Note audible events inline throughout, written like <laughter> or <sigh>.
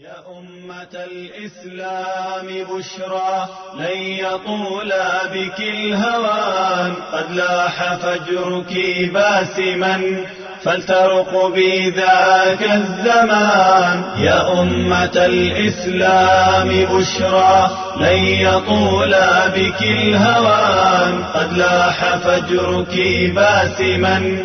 يا أمة الإسلام بشرى لن يطول بك الهوان. قد لاح فجرك باسما فلترق بذاك الزمان. يا أمة الإسلام بشرى لن يطول بك الهوان. قد لاح فجرك باسما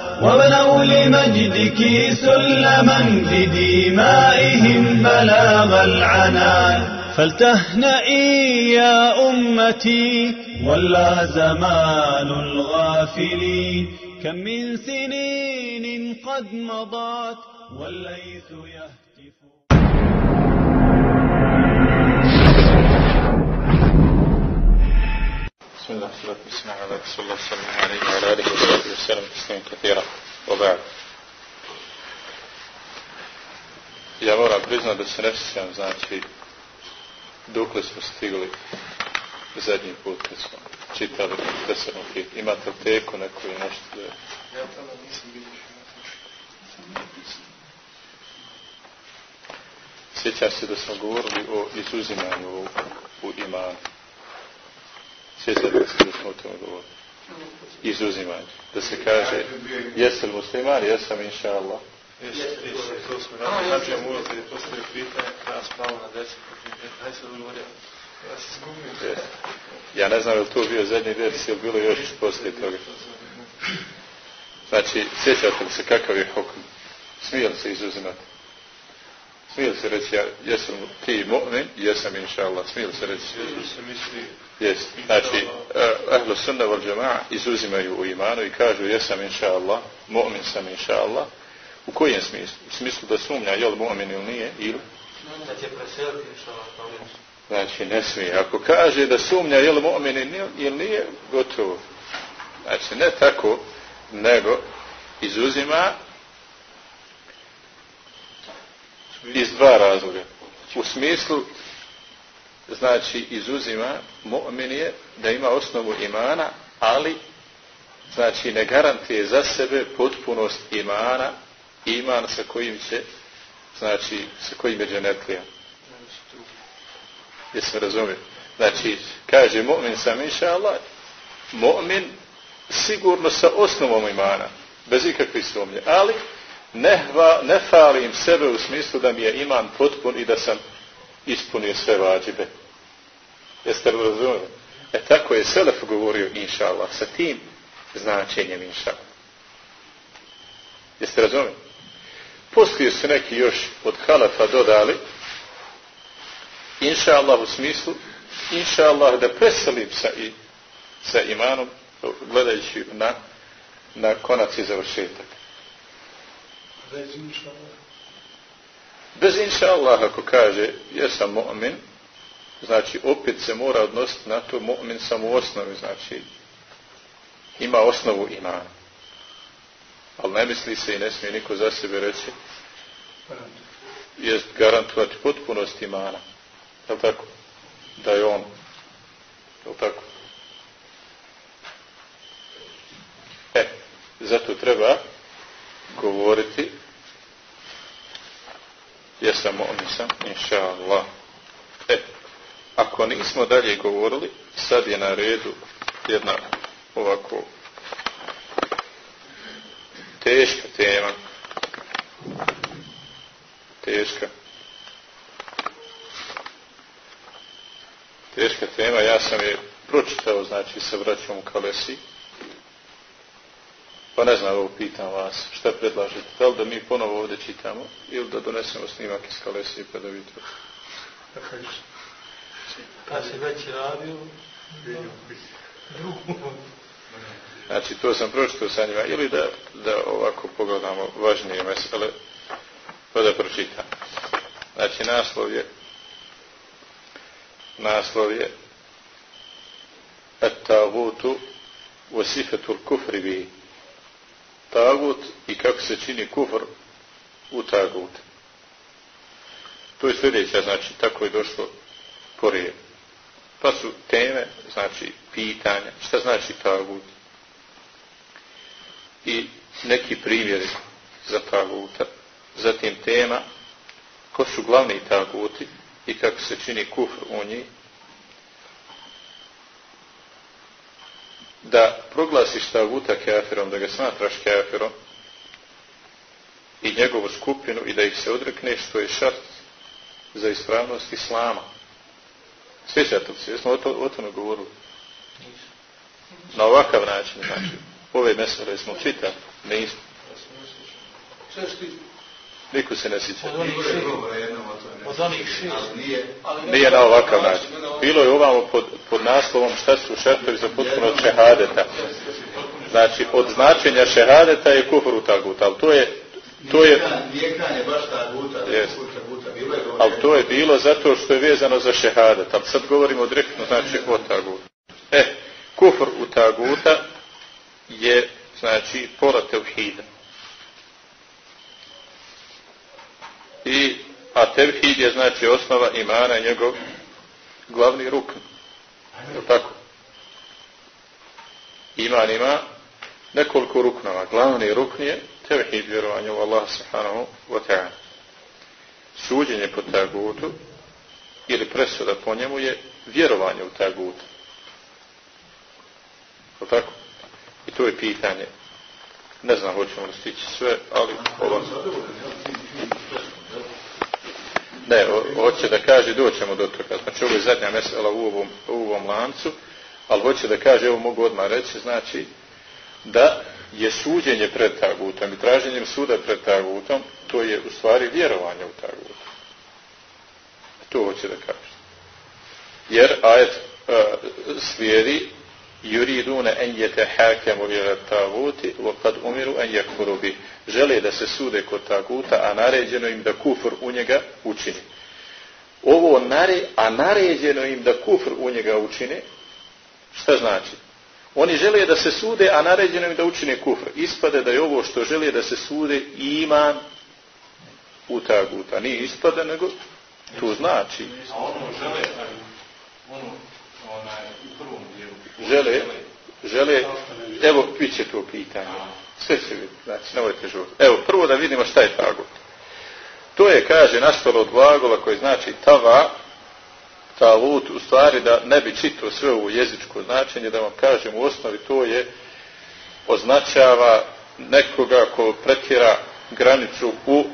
وبنوا لمجدك سلما بدمائهم بلاغ العنان. فلتهنئي يا أمتي ولا زمان الغافلين. كم من سنين قد مضت والليث يهتف بسم الله والصلاة والسلام على رسول الله صلى الله عليه وعلى آله وصحبه وسلم تسليما كثيرا وبعد Ja moram priznat da se ne sjećam, znači, dokle smo stigli zadnji put kad smo čitali desetnu knjigu. Imate li teku neko i nešto da je? Ja tada nisam vidio Sjećam se da smo govorili o izuzimanju u, u imanu. Sjećate se da smo o tome govorili? Izuzimanju. Da se kaže, jesi li musliman? Jesam, inša Allah. Jesi, jesi, to smo radili. Znači, ja mu kad je postavio pitanje, da spravo na deset, daj se odgovorio. Ja se zgubio. Yes. Ja ne znam je li to bio zadnji vers ili bilo još poslije toga. Znači, sjećate li se kakav je hokm? Smije li se izuzimati? Smije se reći, ja jesam ti mu'min, jesam inša Allah. Smije se reći? Jesu se misli, Jes. Znači, ahlu sunna wal džema'a izuzimaju u imanu i kažu jesam inša Allah, mu'min sam inša Allah. U kojem smislu? U smislu da sumnja je li mu'min ili nije, ili? da će preseliti što vam pomenu. Znači, ne smije. Ako kaže da sumnja je li mu'min ili nije, gotovo. Znači, ne tako, nego izuzima iz dva razloga. U smislu, znači, izuzima mu'min je da ima osnovu imana, ali, znači, ne garantuje za sebe potpunost imana, iman sa kojim će, znači, sa kojim je dženetlija. Jesi razumio? Znači, kaže mu'min sam inša Allah, mu'min sigurno sa osnovom imana, bez ikakve sumnje, ali ne, hva, ne falim sebe u smislu da mi je iman potpun i da sam ispunio sve vađibe. Jeste li razumili? E tako je Selef govorio inša Allah, sa tim značenjem inša Allah. Jeste razumili? Poslije su neki još od halafa dodali, inša Allah u smislu, inša Allah da preselim sa, i, sa imanom, gledajući na, na konac i završetak. Bez inša Allah. Bez inša Allah ako kaže, jesam mu'min, znači opet se mora odnositi na to mu'min samo u osnovi, znači ima osnovu imana. Ali ne misli se i ne smije niko za sebe reći, jest garantovati potpunost imana. Je tako? Da je on. Je tako? E, zato treba govoriti jesam mu'min sam, inša Allah. E, ako nismo dalje govorili, sad je na redu jedna ovako teška tema. Teška. Teška tema, ja sam je pročitao, znači, sa vraćom u Kalesi. Pa ne znam, ovo pitam vas, šta predlažete? Da li da mi ponovo ovdje čitamo ili da donesemo snimak iz Kalesi pa da je Kad si već radio. Znači, to sam pročitao sa njima. Ili da, da ovako pogledamo važnije mesele, pa da pročitam. Znači, naslov je naslov je et tagutu vasifetul kufri bi tagut i kako se čini kufr u tagut. To je sljedeća, znači, tako je došlo porije. Pa su teme, znači, pitanja, šta znači tagut? I neki primjeri za taguta. Zatim tema, ko su glavni taguti i kako se čini kufr u njih. Da proglasiš taguta kafirom, da ga smatraš kafirom i njegovu skupinu i da ih se odrekneš, to je šart za ispravnost islama. Sjećate se, jesmo o, to, o tome govorili? Na ovakav način, znači, ove mesele smo čitali, ne isto. Niko se ne sjeća. Od onih šest. Od onih šest. Nije na ovakav način. Bilo je ovamo pod, pod naslovom šta su šartovi za potpuno šehadeta. Znači, od značenja šehadeta je kufr u tagut, ali to je to je Nijekanje baš taguta, Yes. taguta, bilo je ali to je bilo zato što je vezano za šehadet. Ali sad govorimo direktno znači o tagutu. E, kufr u taguta je znači pola tevhida. I, a tevhid je znači osnova imana i njegov glavni rukn. Je tako? Iman ima nekoliko ruknova. Glavni rukn je tevhid vjerovanja u Allah subhanahu wa ta'ala. Suđenje po tagutu ili presuda po njemu je vjerovanje u tagutu. Je tako? I to je pitanje. Ne znam hoćemo li stići sve, ali ovo... Ne, hoće da kaže, doćemo do toga. Znači, ovo je zadnja mesela u ovom, u ovom lancu, ali hoće da kaže, evo mogu odmah reći, znači, da je suđenje pred tagutom i traženjem suda pred tagutom, to je u stvari vjerovanje u tagutom. To hoće da kaže. Jer ajet uh, slijedi yuriduna an yatahakamu ila taguti wa qad umiru an yakfuru bi žele da se sude kod taguta a naređeno im da kufr u njega učini. Ovo nare a naređeno im da kufr u njega učine šta znači? Oni žele da se sude a naređeno im da učine kufr. Ispade da je ovo što žele da se sude iman u taguta. Nije ispade nego to znači. A ono žele, ono, onaj, u prvom dijelu. žele, žele, evo, bit će to pitanje. Sve će biti, znači, nemojte žuti. Evo, prvo da vidimo šta je tagut. To je, kaže, nastalo od glagola koji znači tava, talut, u stvari da ne bi čitao sve ovo jezičko značenje, da vam kažem u osnovi to je označava nekoga ko pretjera granicu u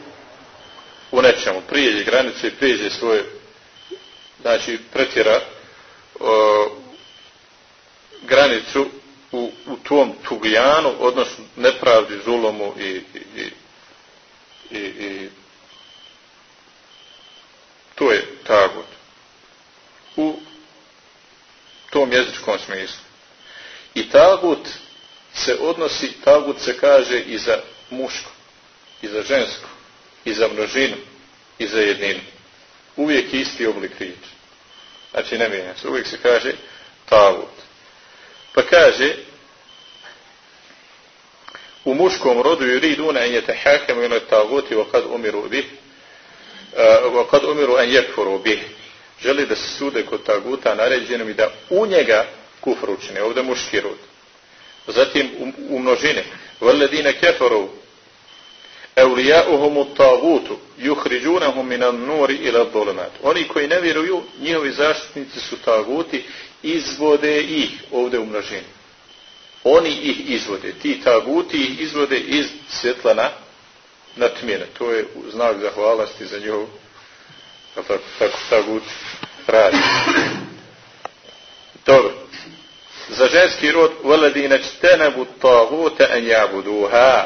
u nečemu, prijeđe granicu i prijeđe svoje znači pretjera o, granicu u, u tom tugijanu, odnosno nepravdi, zulomu i, i, i, i, i to je tagut. U tom jezičkom smislu. I tagut se odnosi, tagut se kaže i za muško, i za žensko, i za množinu, i za jedninu. Uvijek isti oblik riječi. Znači ne mijenja se. Uvijek se kaže tagut. Pa kaže u muškom rodu yuriduna an yatahakamu ila taguti wa qad umiru bih wa qad umiru an yakfuru bih želi da se sude kod taguta naređeno mi da u njega kufr učine ovdje muški rod zatim u, u množine والذين كفروا أولياؤهم الطاغوت يخرجونهم من النور إلى الظلمات oni koji ne vjeruju njihovi zaštitnici su taguti izvode ih ovdje u oni ih izvode. Ti taguti ih izvode iz svjetla na, na tmjene. To je znak zahvalnosti za njihov tako, tako tagut radi dobro. Za ženski rod veledine čtenebu taguta en jabuduha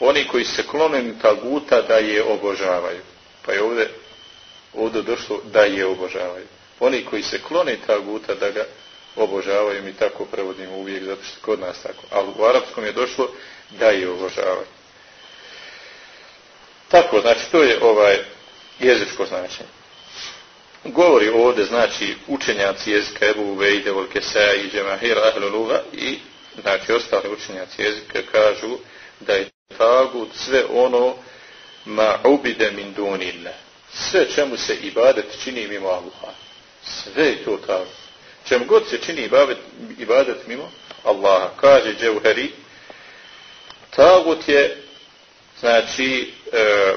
oni koji se klonim taguta da je obožavaju. Pa je ovdje, ovdje došlo da je obožavaju. Oni koji se klone taguta da ga obožavaju, mi tako prevodimo uvijek, zato što kod nas tako. Ali u arapskom je došlo da je obožavaju. Tako, znači, to je ovaj jezičko značenje. govori ovdje, znači, učenjaci jezika Ebu Vejde, Volkesa i Džemahir Ahluluga i, znači, ostali učenjaci jezika kažu da je tagut sve ono ma ubide min dunilne. Sve čemu se ibadet čini mimo Allaha. Sve je to tako. Čem god se čini ibadet, ibadet mimo Allaha. Kaže Dževheri, tagut je, znači, e,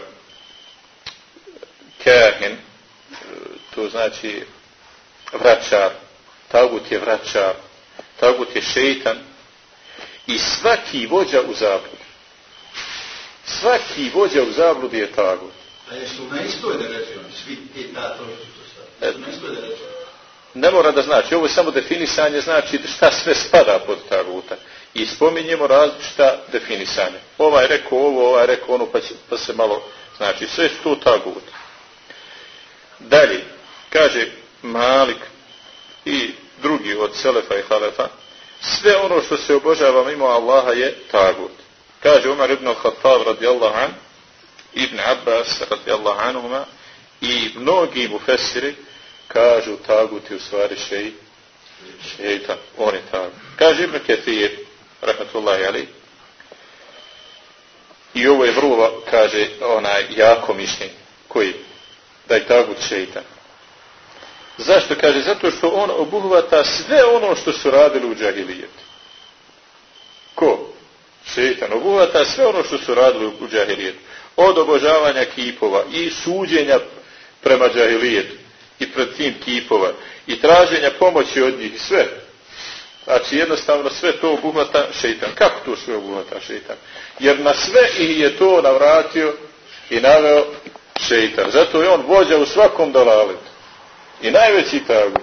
kahin, e, to znači vraćar, tagut je vraćar, tagut je šeitan i svaki vođa u zabludi. Svaki vođa u zabludi je tagut. A jesu na istoj da rečemo, svi ti ta da? Ne mora da znači, ovo je samo definisanje, znači šta sve spada pod ta ruta. I spominjemo različita definisanja. Ovaj rekao ovo, ovaj rekao ono, pa, će, pa se malo, znači sve su to tagut. Dalje, kaže Malik i drugi od Selefa i Halefa, sve ono što se obožava mimo Allaha je tagut. Kaže Umar ibn al-Khattab radijallahu an, Ibn Abbas radijallahu anuma i mnogi mufesiri kažu tagut je u stvari šej, šeitan, on je tagut. Kaže Ibn Kathir, rahmatullahi ali, i ovo je vrlo, kaže, onaj jako mišljenje, koji, da je tagut šeitan. Zašto? Kaže, zato što on obuhvata sve ono što su radili u džahilijetu. Ko? Šeitan. Obuhvata sve ono što su radili u džahilijetu. Od obožavanja kipova i suđenja prema džahilijetu i pred tim kipova i traženja pomoći od njih sve. Znači jednostavno sve to obuhvata šeitan. Kako to sve obuhvata šeitan? Jer na sve ih je to navratio i naveo šeitan. Zato je on vođa u svakom dalaletu. I najveći tagu.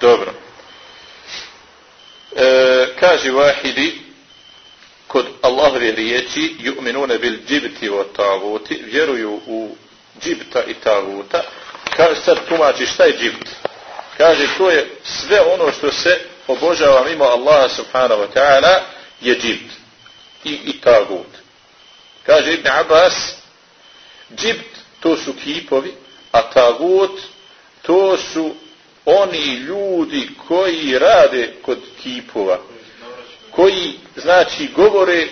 Dobro. E, kaže Vahidi, kod Allahove riječi, ju'minune bil džibti o taguti, vjeruju u džibta i taguta. Kaže, sad tumači šta je džibt? Kaže, to je sve ono što se obožava mimo Allaha subhanahu wa ta'ala, je džibt i, i tagut. Kaže Ibn Abbas, džibt to su kipovi, a tagut to su oni ljudi koji rade kod kipova koji znači govore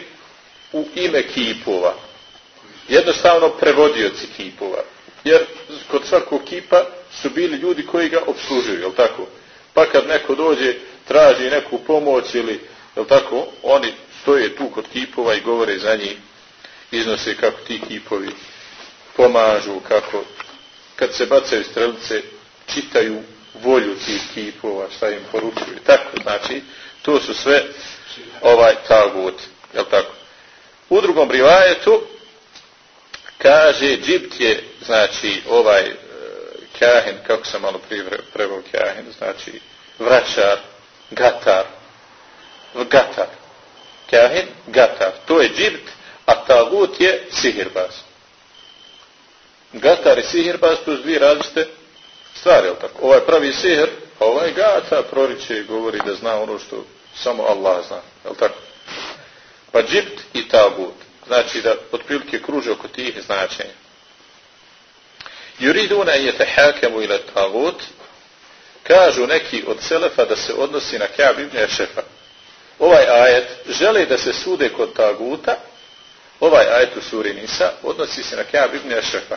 u ime kipova jednostavno prevodioci kipova jer kod svakog kipa su bili ljudi koji ga obslužuju jel tako pa kad neko dođe traži neku pomoć ili jel tako oni stoje tu kod kipova i govore za njih iznose kako ti kipovi pomažu kako kad se bacaju strelice, čitaju volju tih kipova, šta im poručuju. Tako, znači, to su sve ovaj tagut. Jel tako? U drugom rivajetu kaže, džibt je, znači, ovaj e, kahin, kako sam malo prije prevao kahin, znači, vraćar, gatar, gatar. Kahin, gatar. To je džibt, a tagut je sihirbaz gatar i sihirbaz, to su dvije različite stvari, je tako? Ovaj pravi sihir, a ovaj gata proriče i govori da zna ono što samo Allah zna, je tako? Pa džibt i tagut, znači da otprilike kruže oko tih značenja. Juriduna je tehakemu ila tagut, kažu neki od selefa da se odnosi na Ka'b ibn Ešefa. Ovaj ajet žele da se sude kod taguta, ovaj ajet u suri Nisa odnosi se na Ka'b ibn Ešefa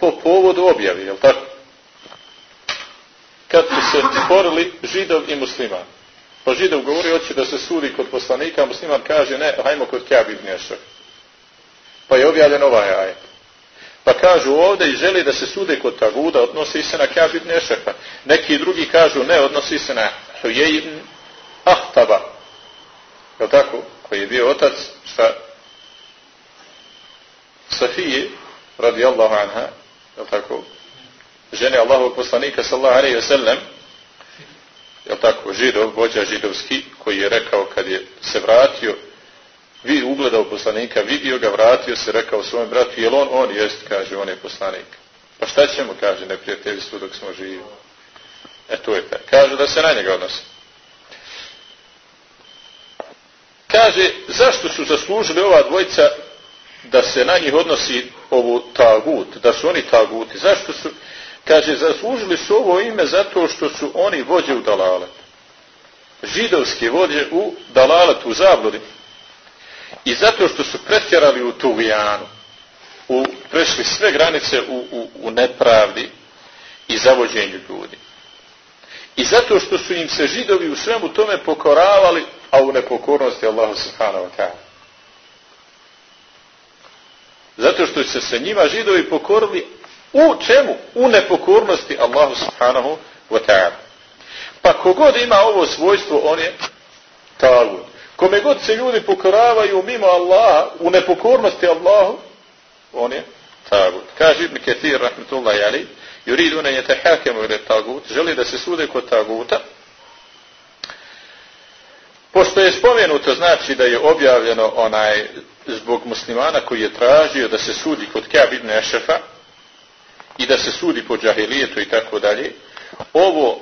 po povodu objave, je tako? Kad su se sporili židov i musliman. Pa židov govori, hoće da se sudi kod poslanika, a musliman kaže, ne, hajmo kod Ka'b ibn Ešefa. Pa je objavljen ovaj ajet. Pa kažu ovdje i želi da se sude kod Taguda, odnosi se na Kjab ibn Ešefa. Neki drugi kažu, ne, odnosi se na Hujej ibn Ahtaba. Je tako? Koji je bio otac šta? Safije, radijallahu anha, je tako, žene Allahovog poslanika sallallahu alaihi wa sallam, je tako, židov, vođa židovski, koji je rekao kad je se vratio, vi ugledao poslanika, vidio ga, vratio se, rekao svojom bratu, jel on, on jest, kaže, on je poslanik. Pa šta ćemo, kaže, neprijateljstvo dok smo živi. E to je taj. Kaže da se na njega odnosi. Kaže, zašto su zaslužili ova dvojica da se na njih odnosi ovo tagut, da su oni taguti. Zašto su, kaže, zaslužili su ovo ime zato što su oni vođe u dalalet. Židovske vođe u dalalet, u zabludi. I zato što su pretjerali u tugijanu, u, prešli sve granice u, u, u nepravdi i zavođenju ljudi. I zato što su im se židovi u svemu tome pokoravali, a u nepokornosti Allahu subhanahu wa ta'ala. Zato što su se njima židovi pokorili u čemu? U nepokornosti Allahu subhanahu wa ta'ala. Pa kogod ima ovo svojstvo, on je tagut. Kome god se ljudi pokoravaju mimo Allaha, u nepokornosti Allahu, on je tagut. Kaže Ibn Kathir, rahmetullahi alaih, yuridu an yatahakamu ila tagut, želi da se sude kod taguta. Pošto je spomenuto znači da je objavljeno onaj zbog muslimana koji je tražio da se sudi kod Ka'b ibn Ešefa i da se sudi po džahilijetu i tako dalje, ovo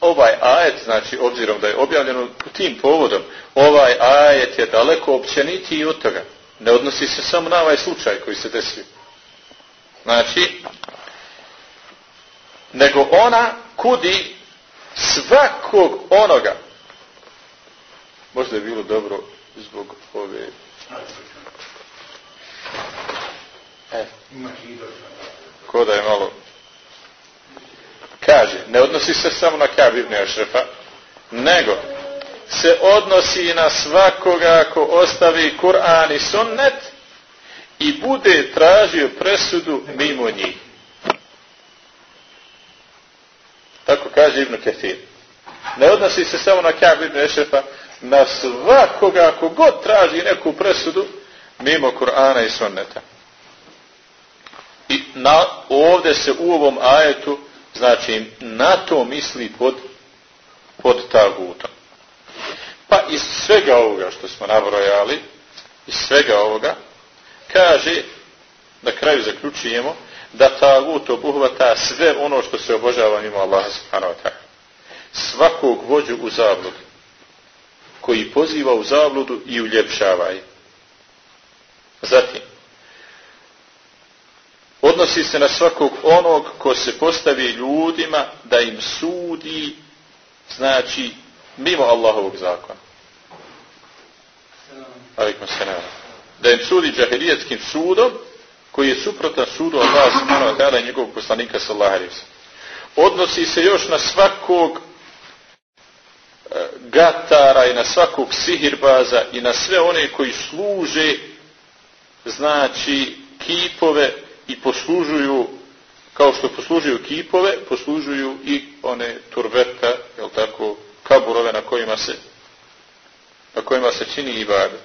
ovaj ajet, znači obzirom da je objavljeno tim povodom, ovaj ajet je daleko općenitiji od toga. Ne odnosi se samo na ovaj slučaj koji se desio. Znači, nego ona kudi svakog onoga. Možda je bilo dobro zbog ove... E. Ko da je malo... Kaže, ne odnosi se samo na Kab ibn Ešrefa, nego se odnosi na svakoga ko ostavi Kur'an i sunnet i bude tražio presudu mimo njih. Tako kaže Ibn Kathir. Ne odnosi se samo na Ka'b ibn Ešrefa, na svakoga ko god traži neku presudu mimo Kur'ana i Sunneta. I na, ovdje se u ovom ajetu, znači, na to misli pod, pod tagutom. Pa iz svega ovoga što smo nabrojali, iz svega ovoga, kaže, na kraju zaključujemo, da tagut obuhvata sve ono što se obožava mimo Allaha subhanahu wa ta'ala. Svakog vođu u zabludu, koji poziva u zabludu i uljepšava je. Zatim, odnosi se na svakog onog ko se postavi ljudima da im sudi, znači, mimo Allahovog zakona. Alikum salam. Da im sudi džahilijetskim sudom, koji je suprotan sudu Allah subhanahu wa ta'ala i njegovog poslanika sallallahu alaihi Odnosi se još na svakog e, gatara i na svakog sihirbaza i na sve one koji služe znači kipove i poslužuju kao što poslužuju kipove, poslužuju i one turveta, jel tako, kaburove na kojima se na kojima se čini ibadet.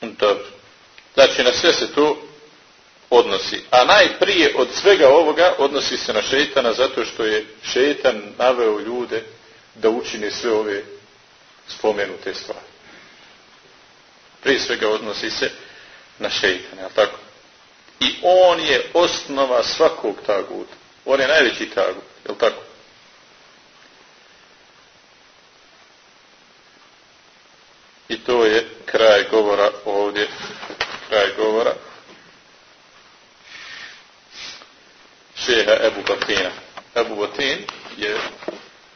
Dobro. Znači, na sve se to odnosi. A najprije od svega ovoga odnosi se na šeitana zato što je šeitan naveo ljude da učine sve ove spomenute stvari. Prije svega odnosi se na šeitana, tako? I on je osnova svakog taguta. On je najveći tagut, je tako? I to je kraj govora ovdje, kraj govora šeha Ebu Batina. Ebu Batin je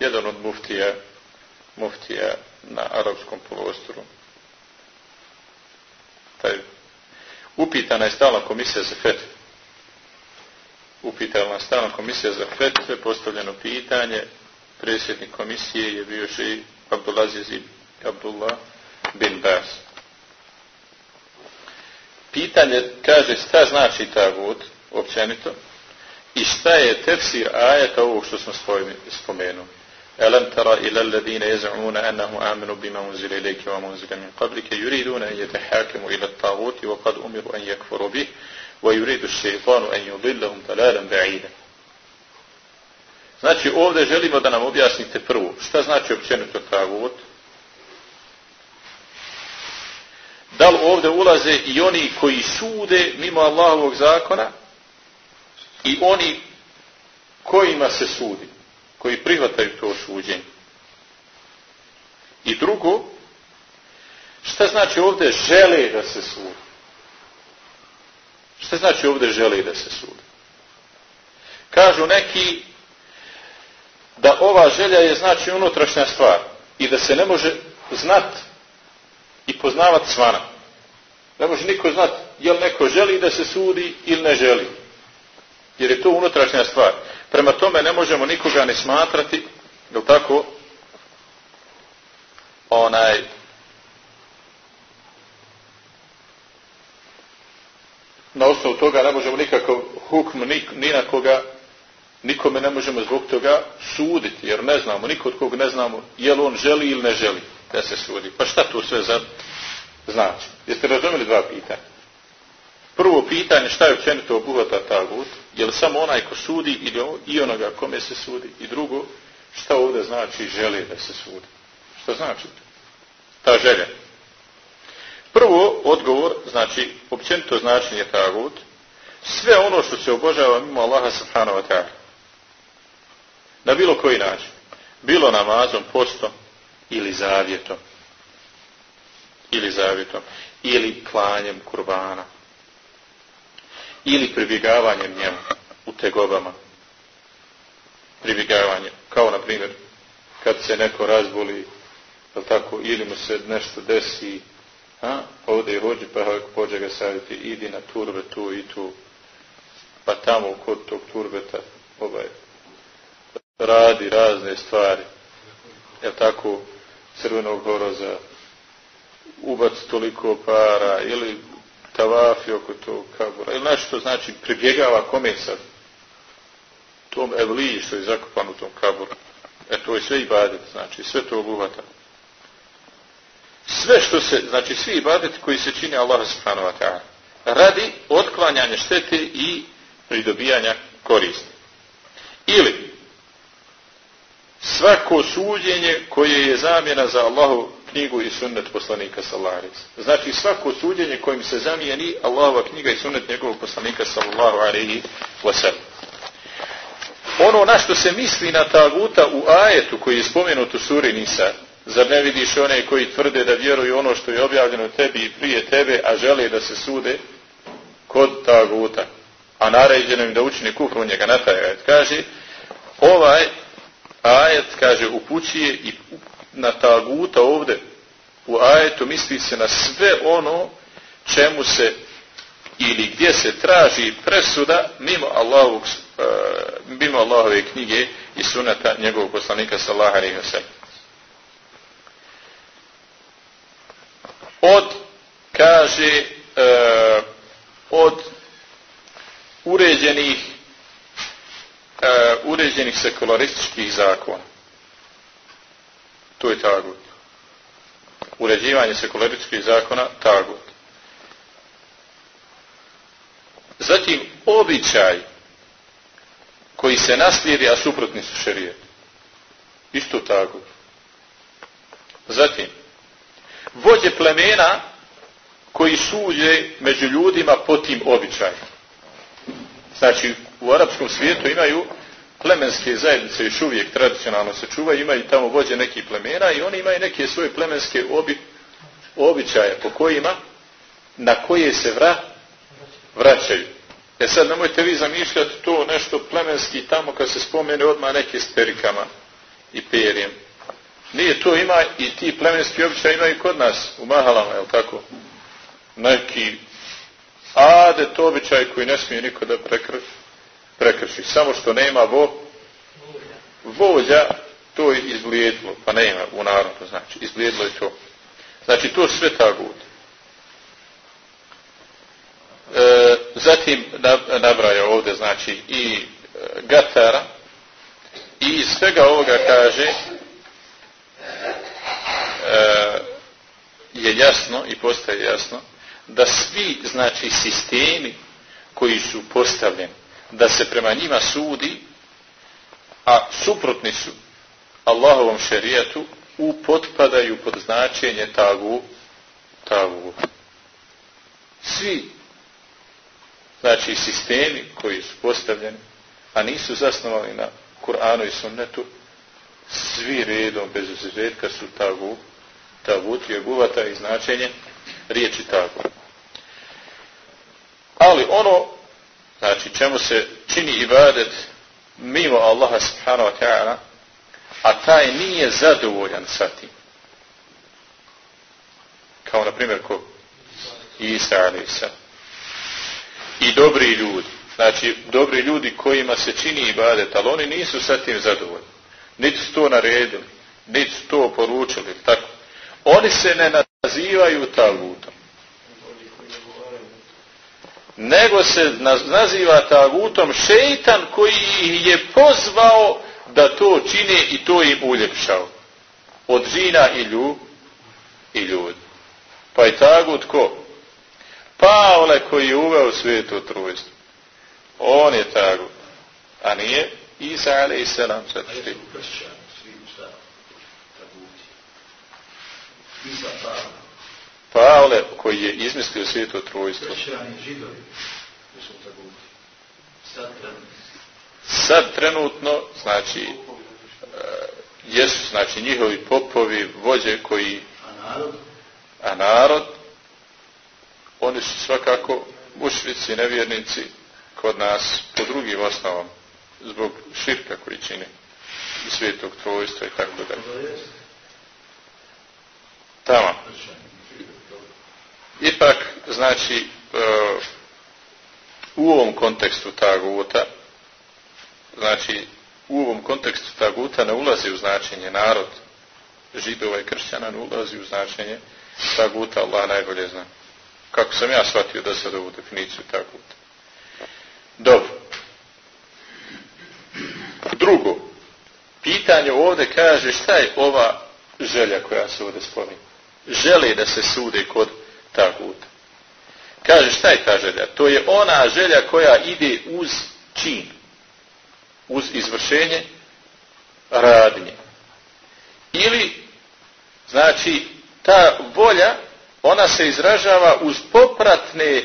jedan od muftija, muftija na arapskom poloostru. Taj upitana je stalna komisija za fetve. Upitala stalna komisija za fetve, postavljeno pitanje, predsjednik komisije je bio še Abdulaziz Abdullah bin Bas. Pitanje kaže šta znači tagut, općenito, i šta je tefsir ajeta ovog što smo spomenuli. Alam tara ila الذين يزعمون annahum amanu بما unzila ilayka wa unzila min qablika يريدون an يتحاكموا ila at-taghut wa qad يكفروا an ويريد bih wa yuridu ضلالا بعيدا an ba'ida. Znači ovdje želimo da nam objasnite prvo šta znači općenito tagut, da li ovdje ulaze i oni koji sude mimo Allahovog zakona i oni kojima se sudi, koji prihvataju to suđenje. I drugo, šta znači ovdje žele da se sudi? Šta znači ovdje žele da se sudi? Kažu neki da ova želja je znači unutrašnja stvar i da se ne može znat i poznavat svana. Ne može niko znat je li neko želi da se sudi ili ne želi. Jer je to unutrašnja stvar. Prema tome ne možemo nikoga ne smatrati, je tako, onaj, na osnovu toga ne možemo nikakav hukm ni, ni na koga, nikome ne možemo zbog toga suditi, jer ne znamo, niko od kog ne znamo, je li on želi ili ne želi da se sudi. Pa šta to sve za, znači? Jeste razumeli dva pitanja? Prvo pitanje, šta je općenito obuhvata tagut? Je li samo onaj ko sudi ili i onoga kome se sudi? I drugo, šta ovdje znači želi da se sudi? Šta znači ta želja? Prvo, odgovor, znači, općenito značenje tagut, sve ono što se obožava mimo Allaha subhanahu wa ta'ala. Na bilo koji način. Bilo namazom, postom ili zavjetom. Ili zavjetom. Ili klanjem kurbana ili pribjegavanjem njemu u tegobama. Pribjegavanje. Kao na primjer, kad se neko razboli, tako, ili mu se nešto desi, a, pa ovdje i hođi, pa pođe ga savjeti, idi na turbe tu i tu, pa tamo kod tog turbeta, ovaj, radi razne stvari, je tako, crvenog horoza, ubac toliko para, ili tavafi oko tog kabura, ili nešto znači pribjegava kome sad, tom evliji što je zakopan u tom kaburu. E to je sve ibadet, znači sve to obuhvata. Sve što se, znači svi ibadeti koji se čini Allah subhanahu wa ta'ala, radi otklanjanja štete i pridobijanja koristi. Ili svako suđenje koje je zamjena za Allahu knjigu i sunnet poslanika sallallahu alejhi Znači svako suđenje kojim se zamijeni Allahova knjiga i sunnet njegovog poslanika sallallahu alejhi ve Ono na što se misli na taguta u ajetu koji je spomenut u suri Nisa, zar ne vidiš one koji tvrde da vjeruju ono što je objavljeno tebi i prije tebe, a žele da se sude kod taguta, a naređeno im da učini kufru njega. Na taj ajet. Kaže, ovaj ajet, kaže, upućuje i na taguta ovde u ajetu misli se na sve ono čemu se ili gdje se traži presuda mimo Allahovog eh, mimo Allahove knjige i sunata njegovog poslanika sallaha alaihi wa od kaže uh, od uređenih uh, uređenih sekularističkih zakona to je tagut. Uređivanje sekularističkih zakona, tagut. Zatim, običaj koji se naslijedi, a suprotni su šerijet. Isto tako. Zatim, vođe plemena koji suđe među ljudima po tim običajima. Znači, u arapskom svijetu imaju plemenske zajednice još uvijek tradicionalno se čuvaju, imaju tamo vođe nekih plemena i oni imaju neke svoje plemenske obi, običaje po kojima, na koje se vra, vraćaju. E sad nemojte vi zamišljati to nešto plemenski tamo kad se spomene odmah neke s perikama i perijem. Nije to ima i ti plemenski običaj imaju kod nas u Mahalama, je tako? Neki ade to običaj koji ne smije niko da prekrši prekrši. Samo što nema vo, vođa, to je izblijedlo. Pa nema u narodu, znači. Izblijedlo je to. Znači, to sve tagut. E, zatim nabraja ovdje, znači, i e, Gatara, i iz svega ovoga kaže, e, je jasno i postaje jasno, da svi, znači, sistemi koji su postavljeni da se prema njima sudi, a suprotni su Allahovom šerijetu, upotpadaju pod značenje tagu, tagu. Svi, znači sistemi koji su postavljeni, a nisu zasnovali na Kur'anu i sunnetu, svi redom bez izuzetka su tagu, tagut je guvata i značenje riječi tagu. Ali ono, znači čemu se čini ibadet mimo Allaha subhanahu wa ta'ala, a taj nije zadovoljan sa tim. Kao na primjer ko Isa alisa. I dobri ljudi. Znači, dobri ljudi kojima se čini ibadet, ali oni nisu sa tim zadovoljni. Niti su to naredili, niti su to poručili, tako. Oni se ne nazivaju tagutom. Nego se naziva tagutom šeitan koji ih je pozvao da to čine i to im uljepšao. Od žina i ljub i ljudi. Pa je tagut ko? Pavle koji je uveo sveto trojstvo. On je tagut. A nije Isa alaih salam. Sad što je? Pavle koji je izmislio sveto trojstvo. Kršćani židovi su taguti. Sad trenutno. Znači, uh, jesu, znači, njihovi popovi, vođe koji... A narod? Oni su svakako mušrici, nevjernici kod nas po drugim osnovom, zbog širka koji čini svetog trojstva i tako da. Tamo. Ipak, znači, e, znači, u ovom kontekstu taguta, znači, u ovom kontekstu taguta ne ulazi u značenje narod židova i kršćana, ne ulazi u značenje taguta, Allah najbolje zna. Kako sam ja shvatio da sad ovu definiciju taguta. Dobro. Drugo, pitanje ovdje kaže šta je ova želja koja se ovdje spominje. Žele da se sude kod taguta. Kaže šta je ta želja? To je ona želja koja ide uz čin. Uz izvršenje radnje. Ili, znači, ta volja, ona se izražava uz popratne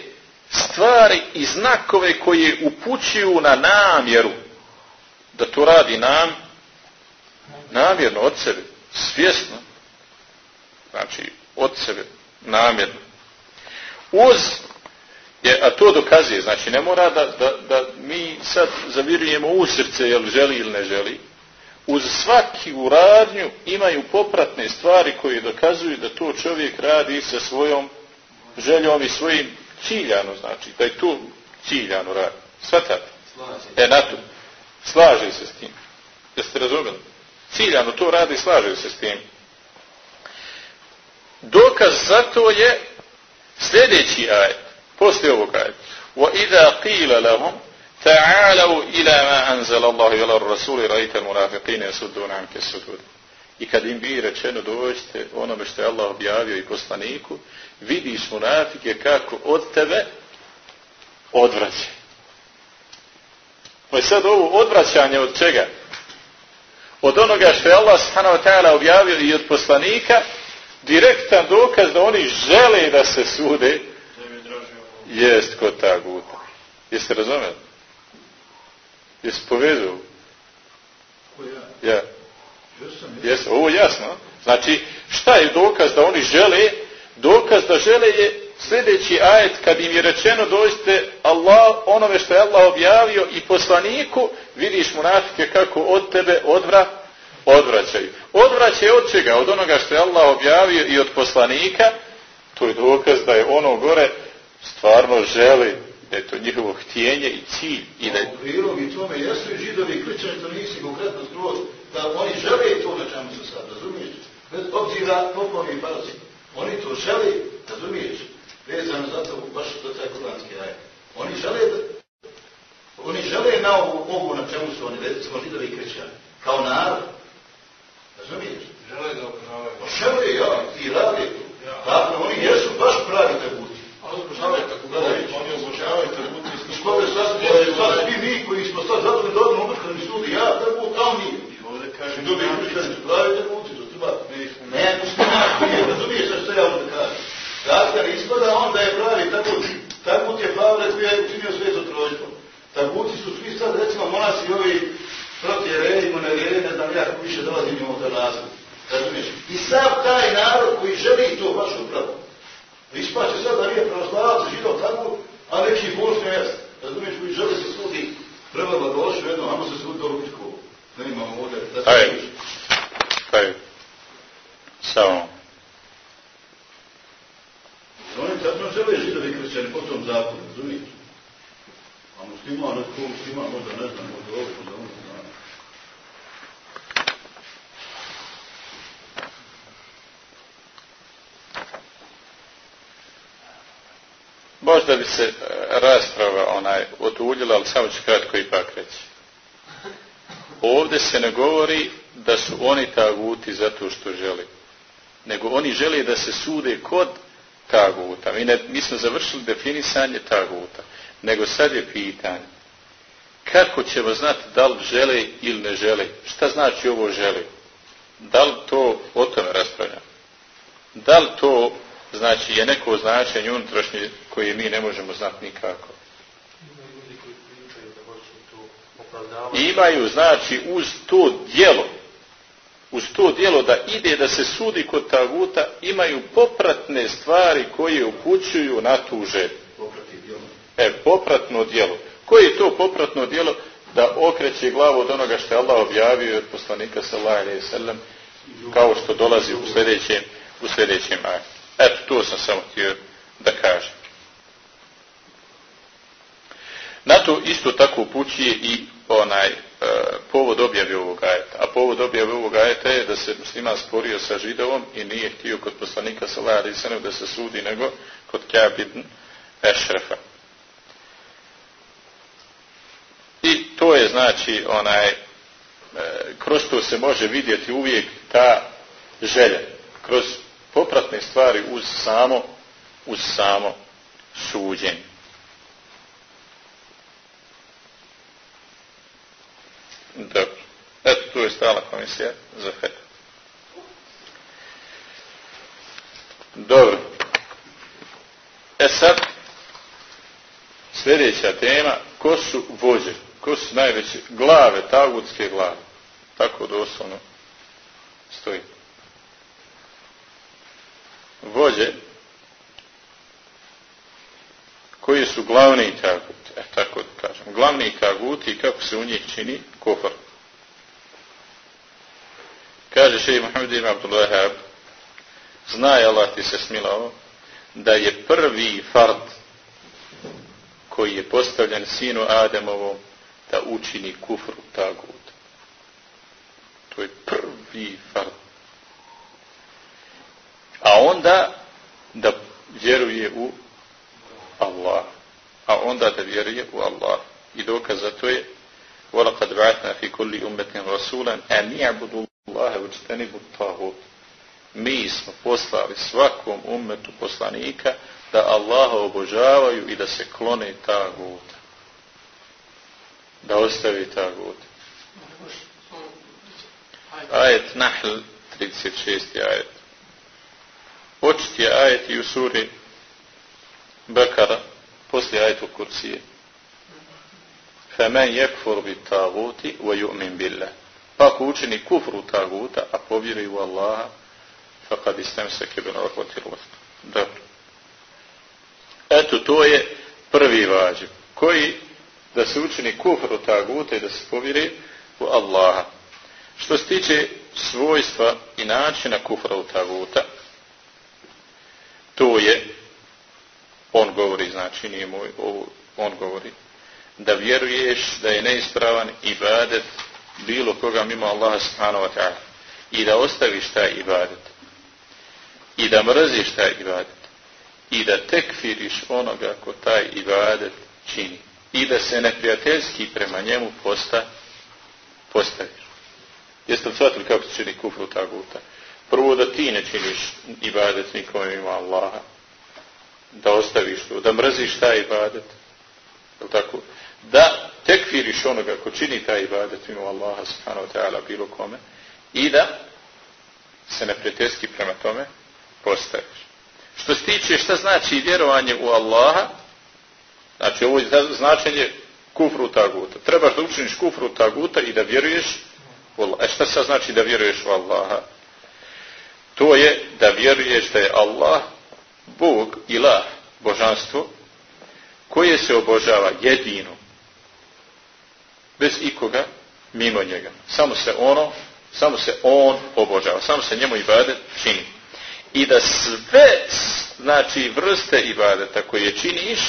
stvari i znakove koje upućuju na namjeru da to radi nam namjerno od sebe, svjesno, znači od sebe, namjerno. Uz, je, a to dokazuje, znači ne mora da, da, da mi sad zavirujemo u srce, jel želi ili ne želi, uz svaki uradnju imaju popratne stvari koje dokazuju da to čovjek radi sa svojom željom i svojim ciljano, znači, da je to ciljano radi. Svatate? E, na to. Slaže se s tim. Jeste razumeli? Ciljano to radi, slaže se s tim. Dokaz za to je sljedeći ajet. Poslije ovog ajet. وَإِذَا قِيلَ لَهُمْ تَعَالَوْا إِلَى مَا أَنزَلَ اللَّهُ إِلَى الرَّسُولِ رَيْتَ الْمُنَافِقِينَ يَسُدُّونَ عَمْكَ السُّدُودِ I kad im bi rečeno dođite onome što je Allah objavio i poslaniku, vidiš munafike kako od tebe odvraće. Pa je sad ovo odvraćanje od čega? Od onoga što je Allah subhanahu wa ta'ala objavio i od poslanika, direktan dokaz da oni žele da se sude, jest kod ta guta. Jeste razumeli? Jeste povezali? Ja. Jeste, ovo jasno. Znači, šta je dokaz da oni žele? Dokaz da žele je sljedeći ajet kad im je rečeno dođite Allah, onome što je Allah objavio i poslaniku, vidiš munafike kako od tebe odvra, odvraćaju. Odvraćaju od čega? Od onoga što je Allah objavio i od poslanika, to je dokaz da je ono gore stvarno želi, da je to njihovo htjenje i cilj. I da. U prilog i tome jesu i židovi i kričani, to nisi konkretno skroz, da oni žele to na čemu se sad, razumiješ? Bez obzira popovi i parazi. Oni to žele, razumiješ? vezano za to, baš za taj kuranski aj. Oni žele da, oni žele na ovu, ovu na čemu su oni, recimo židovi i kričani, kao narod. Razumiješ? Žele da obožavaju. Pa žele, ja, i rade to. Ja. Dakle, oni jesu baš pravi taguti. Ali obožavaju taguti. Oni obožavaju taguti. Skoro sad, sad svi mi koji smo sad zadovoljni da odmah obrkani sudi, ja tagut, kao mi. Ovdje kažem, Židovi i kršćani su pravi taguti, to treba. Ne, muslimani, razumiješ što ja ovdje kažem. Dakle, ispada on da je pravi tagut. Tagut je Pavle koji je učinio sveto trojstvo. Taguti su svi sad, recimo, monasi ovi protiv redimo, ne vjeri, ne znam ja kako više dolazim to razlog. Razumiješ? I sav taj narod koji želi to baš upravo. Ispaće sad da nije pravoslavac, židov tako, a neki božni jest. Razumiješ, koji želi se sudi, prvo da došli jedno, amo se sudi dobro pičku. Ne imamo ovdje. Aj, aj, samo. Oni tako žele židovi kršćani po tom zakonu, razumiješ? A musliman, neko musliman, možda ne znam, možda ovo, možda ono, Možda bi se e, rasprava onaj oduljila, ali samo ću kratko ipak reći. Ovdje se ne govori da su oni taguti zato što želi. Nego oni žele da se sude kod taguta. Mi, ne, mi smo završili definisanje taguta. Nego sad je pitanje. Kako ćemo znati da li žele ili ne žele? Šta znači ovo žele? Da li to o tome raspravljamo? Da li to znači je neko značenje unutrašnje koje mi ne možemo znati nikako? Imaju znači uz to dijelo uz to dijelo da ide da se sudi kod taguta imaju popratne stvari koje upućuju na tuže. E, popratno dijelo. Koje je to popratno dijelo da okreće glavu od onoga što je Allah objavio od poslanika sallallahu alejhi ve sellem kao što dolazi u sljedećem u sljedećem ajetu. Eto, to sam samo htio da kažem. Na to isto tako upućuje i onaj e, povod objave ovog ajeta. A povod objave ovog ajeta je da se musliman sporio sa židovom i nije htio kod poslanika Salah alejhi da se sudi nego kod Ka'b ibn Ešrefa. I to je znači onaj e, kroz to se može vidjeti uvijek ta želja kroz popratne stvari uz samo uz samo suđenje. Dobro. Eto, tu je stala komisija za fetu. Dobro. E sad, sljedeća tema, ko su vođe? Ko su najveće glave, tagutske glave? Tako doslovno stoji. Vođe, koji su glavni taguti, e, tako da kažem, glavni taguti, kako se u njih čini, kofar. Kaže še i Muhammed ibn Abdullahab, zna je Allah ti se smilao, da je prvi fard koji je postavljen sinu Ademovom da učini kufru tagut. To je prvi fard A onda da vjeruje u Allah. A onda da vjeruje u Allah. I dokaz za to je وَلَقَدْ بَعَثْنَا فِي كُلِّ أُمَّةٍ رَسُولًا أَنْ يَعْبُدُوا اللَّهَ وَجْتَنِبُوا الطَّاغُوتِ Mi smo poslali svakom ummetu poslanika da Allaha obožavaju i da se klone taguta. Da ostavi taguta. Ajet Nahl 36. ajet. očiti ajeti u suri Bekara poslije ajetu Kursije. Femen yekfur bi taguti wa yu'min billah. Pa ko učini kufru taguta, a povjeri u Allaha, faqad istamsaka bil urwati al-wuthqa. Dobro. Eto, to je prvi vađib. Koji da se učini kufru taguta i da se povjeri u Allaha. Što se tiče svojstva i načina kufra u taguta, to je, on govori, znači nije moj, ovo, on govori, da vjeruješ da je neispravan ibadet bilo koga mimo Allaha subhanahu wa ta'ala i da ostaviš taj ibadet i da mrziš taj ibadet i da tekfiriš onoga ko taj ibadet čini i da se neprijateljski prema njemu posta, postaviš. Jeste li shvatili kako se čini kufru taguta? Prvo da ti ne činiš ibadet nikome ima Allaha, da ostaviš to, da mrziš taj ibadet, Jel tako? Da tekfiriš onoga ko čini taj ibadet mimo Allaha subhanahu wa ta'ala bilo kome i da se neprijateljski prema tome postaviš. Što se tiče šta znači vjerovanje u Allaha, znači ovo je značenje kufru taguta. Trebaš da učiniš kufru taguta i da vjeruješ u Allaha. E šta sad znači da vjeruješ u Allaha? To je da vjeruješ da je Allah Bog, ilah, božanstvo, koje se obožava jedino, bez ikoga, mimo njega. Samo se ono, samo se on obožava, samo se njemu ibadet čini. I da sve, znači, vrste ibadeta koje činiš,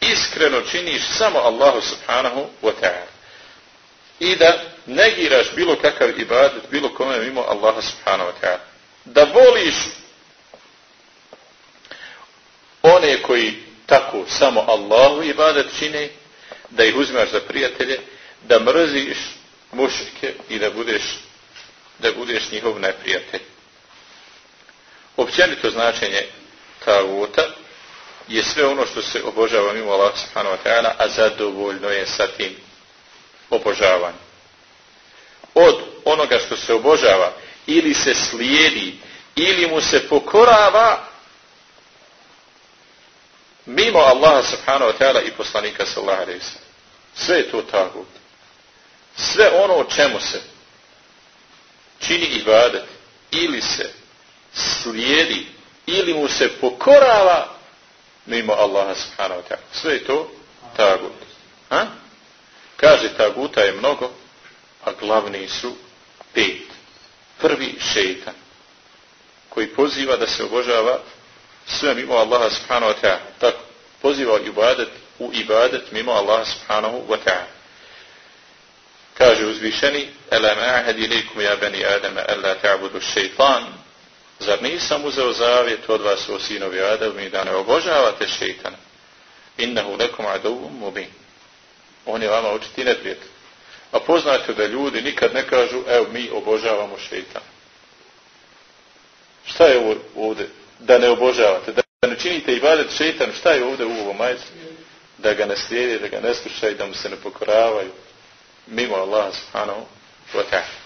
iskreno činiš samo Allahu subhanahu wa ta'ala. I da negiraš bilo kakav ibadet, bilo kome mimo Allaha subhanahu wa ta'ala. Da voliš one koji tako samo Allahu ibadat čine, da ih uzmeš za prijatelje, da mrziš mušike i da budeš da budeš njihov neprijatelj. Općenito značenje taguta je sve ono što se obožava mimo Allah subhanahu wa ta'ala, a zadovoljno je sa tim obožavanjem. Od onoga što se obožava ili se slijedi ili mu se pokorava mimo Allaha subhanahu wa ta'ala i poslanika sallahu alaihi sallam. Sve je to tagut. Sve ono o čemu se čini ibadet ili se slijedi ili mu se pokorava mimo Allaha subhanahu wa ta'ala. Sve je to tagut. Ha? Kaže taguta je mnogo, a glavni su pet. Prvi šeitan koji poziva da se obožava sve mimo Allaha subhanahu wa ta'ala. Tako, poziva ibadet u ibadet mimo Allaha subhanahu wa ta'ala. Kaže uzvišeni, Ela ma'ahad ilikum ja bani Adama, alla ta'budu šeitan. Zar nisam uzeo zavjet od vas o sinovi Adamu da ne obožavate šeitana? Innahu lekum aduvum mubin. On je vama učiti neprijatelj. A poznajte da ljudi nikad ne kažu, evo mi obožavamo šeitana. Šta je ovo ovdje? Da ne obožavate, da ne činite ibadet šeitan, šta je ovdje u ovom majcu? Da ga ne slijede, da ga ne slušaju, da mu se ne pokoravaju. Mimo Allah subhanahu wa ta'ala.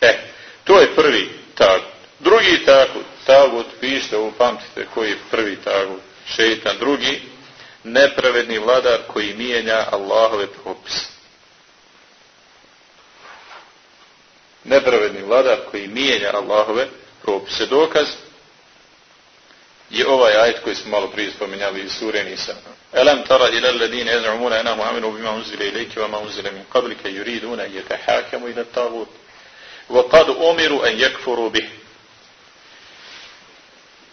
E, to je prvi tagut. Drugi tagut, tagut, pišite ovo, pamtite koji je prvi tagut, šeitan. Drugi, nepravedni vladar koji mijenja Allahove propise. Nepravedni vladar koji mijenja Allahove propise. Dokaz je ovaj ajet koji smo malo prije spominjali iz sure Nisa. Elam tara ila alladine yaz'umuna ana aminu bima unzila ilayka wa ma unzila min qablika yuriduna an yatahakamu ila at-taghut wa qad umiru an yakfuru bih.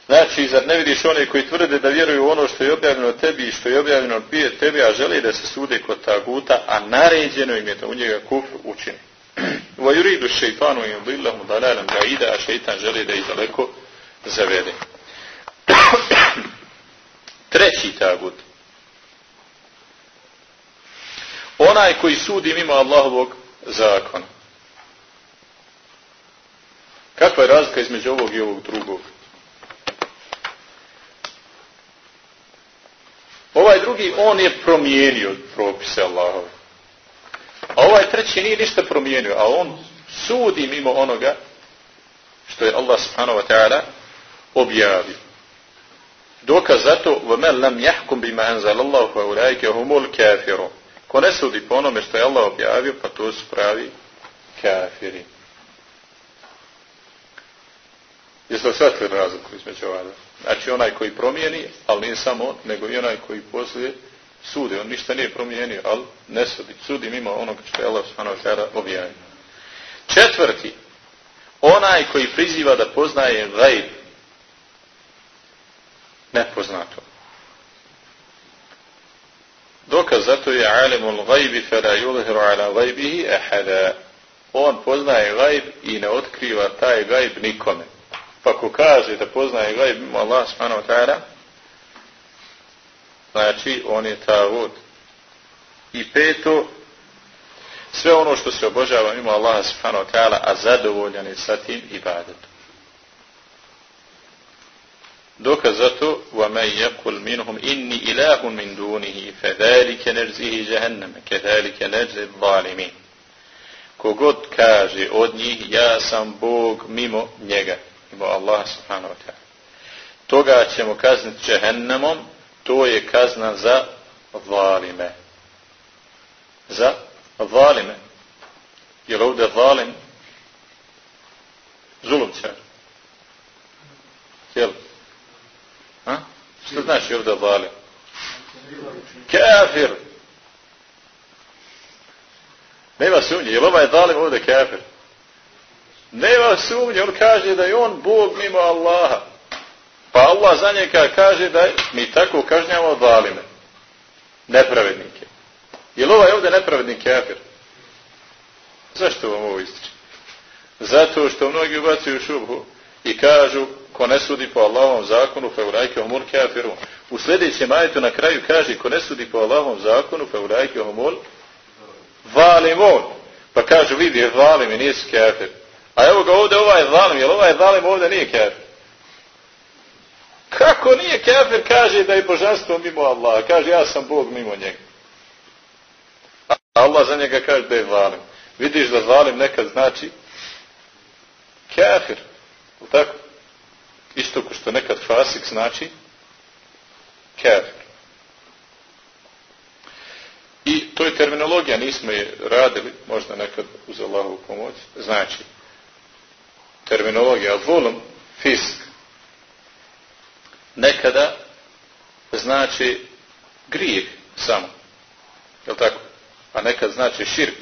Znači, zar ne vidiš one koji tvrde da vjeruju ono što je objavljeno tebi i što je objavljeno prije tebi, a žele da se sude kod taguta, a naređeno im je da u njega kufr učini. <clears throat> Va yuridu šeitanu im billahu dalalam gaida, a šeitan želi da ih daleko zavede. <clears throat> Treći tagut. Onaj koji sudi mimo Allahovog zakona. Kakva je razlika između ovog i ovog drugog? Ovaj drugi, on je promijenio propise Allahove. A ovaj treći nije ništa promijenio, a on sudi mimo onoga što je Allah subhanahu wa ta'ala objavio. Dokaz zato, وَمَنْ لَمْ يَحْكُمْ بِمَا أَنْزَلَ اللَّهُ فَأُولَيْكَ هُمُ الْكَافِرُ Ko ne sudi po onome što je Allah objavio, pa to su pravi kafiri. Jeste li shvatili razliku između ovada? Znači onaj koji promijeni, ali nije samo on, nego i onaj koji poslije sudi. On ništa nije promijenio, ali ne sudi. Sudi mimo onoga što je Allah subhanahu wa ta'ala objavio. Četvrti, onaj koji priziva da poznaje gajb, nepoznato. Dokaz zato je alimul gajbi fela yulhiru ala gajbihi ahada. On poznaje gajb i ne otkriva taj gajb nikome. Pa ko kaže da poznaje gajb mimo Allah subhanahu wa ta'ala, znači on je ta vod. I peto, sve ono što se obožava mimo Allah subhanahu wa ta'ala, a zadovoljan je sa tim ibadetom. Dokaz zato, وَمَنْ يَقُلْ مِنْهُمْ إِنِّي إِلَهٌ مِنْ دُونِهِ فَذَلِكَ نَرْزِهِ جَهَنَّمَ كَذَلِكَ نَرْزِ الظَّالِمِينَ Kogod kaže od njih, ja sam Bog mimo njega, mimo Allah subhanahu wa ta'ala. Toga ćemo kazniti džehennemom, to je kazna za zalime. za valime. Jer ovdje valim zulumčar. Jel? A? Što znači ovdje valim? Kafir. Nema sumnje. Jel ovaj valim ovdje kafir? Nema sumnje. On kaže da je on Bog mimo Allaha. Pa Allah za njega kaže da mi tako kažnjamo valime. Nepravednike. Je li ovaj ovdje nepravedni kafir? Zašto vam ovo ističe? Zato što mnogi ubacuju šubhu i kažu ko ne sudi po Allahovom zakonu fa urajke omul kafiru. U sljedećem ajetu na kraju kaže ko ne sudi po Allahovom zakonu fa urajke omul valimun. Pa kažu vidi je valim i nije kafir. A evo ga ovdje ovaj valim, jer ovaj valim ovdje nije kafir. Kako nije kafir kaže da je božanstvo mimo Allaha? Kaže ja sam Bog mimo njega. A Allah za njega kaže da je valim. Vidiš da valim nekad znači kafir. Tako? Isto ko što nekad fasik znači kafir. I to je terminologija, nismo je radili, možda nekad uz Allahovu pomoć. Znači, terminologija volum, fisk, nekada znači grijeh samo. Je tako? A nekad znači širk.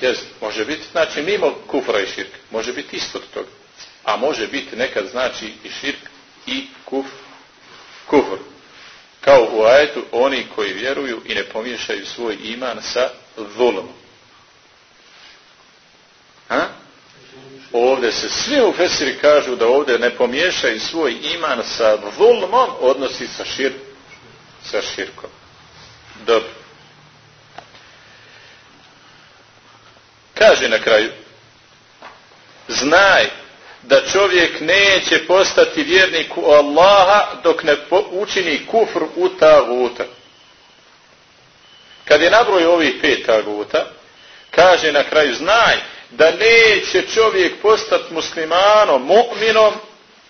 Jest, može biti, znači, mimo kufra i širk. Može biti isto toga. A može biti nekad znači i širk i kuf, kufr. Kao u ajetu, oni koji vjeruju i ne pomiješaju svoj iman sa zulom. Ha? Ovdje se svi u Fesiri kažu da ovdje ne pomiješaju svoj iman sa zulmom, odnosi sa, šir, sa širkom. Dobro. Kaže na kraju, znaj da čovjek neće postati vjernik u Allaha dok ne učini kufr u taguta. Kad je nabroj ovih pet taguta, kaže na kraju, znaj da neće čovjek postati muslimanom, mu'minom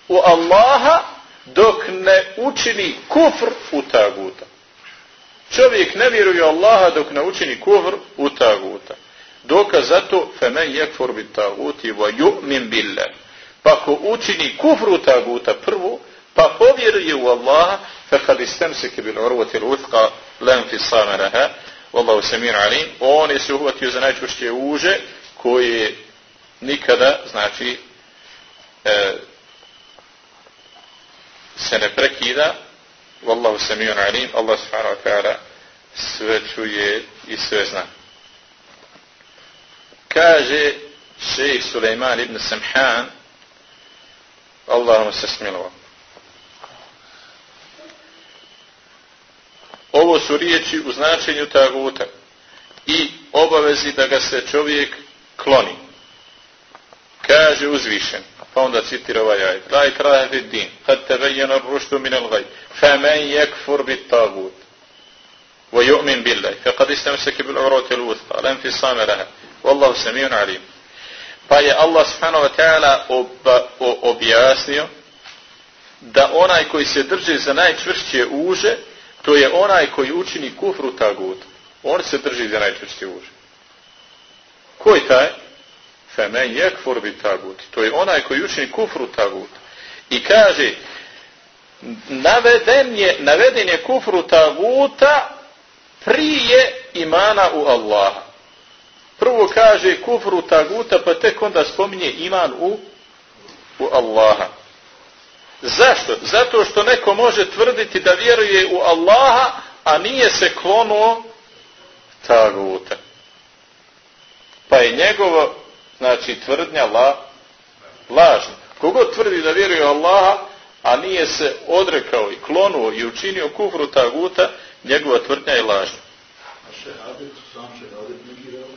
u Allaha dok ne učini kufr u taguta. Čovjek ne vjeruje Allaha dok ne učini kufr u taguta. Dokaz za to, femen jekfor bi taguti wa yu'min billah. Pa ko učini kufru taguta prvo, pa povjeruje u Allaha, fe kad istemsike bil urvati l'uthqa len fi laha, Wallahu samir alim, on je se uhvatio za najčvršće uže, koje nikada, znači, e, se ne prekida, Wallahu samijun alim, Allah subhanahu wa ta'ala sve čuje i sve zna. Kaže šejh Suleiman ibn Samhan Allahum se smilova ovo su riječi u značenju taguta i obavezi da ga se čovjek kloni kaže uzvišen pa onda citira ovaj ajet la ikrahe vid din kad tebejena ruštu minel gaj fa men yekfur bit tagut ويؤمن بالله فقد استمسك بالعروة الوثقى لا انفصام لها Wallahu samijun alim. Pa je Allah subhanahu wa ta'ala ob, objasnio da onaj koji se drži za najčvršće uže, to je onaj koji učini kufru tagut. On se drži za najčvršće uže. Ko je taj? Femen jekfur bi tagut. To je onaj koji učini kufru tagut. I kaže, naveden je, naveden je kufru taguta prije imana u Allaha prvo kaže kufru taguta, pa tek onda spominje iman u, u Allaha. Zašto? Zato što neko može tvrditi da vjeruje u Allaha, a nije se klonuo taguta. Pa je njegovo, znači, tvrdnja la, lažna. Kogo tvrdi da vjeruje Allaha, a nije se odrekao i klonuo i učinio kufru taguta, njegova tvrdnja je lažna. A šehadet, sam šehadet negirao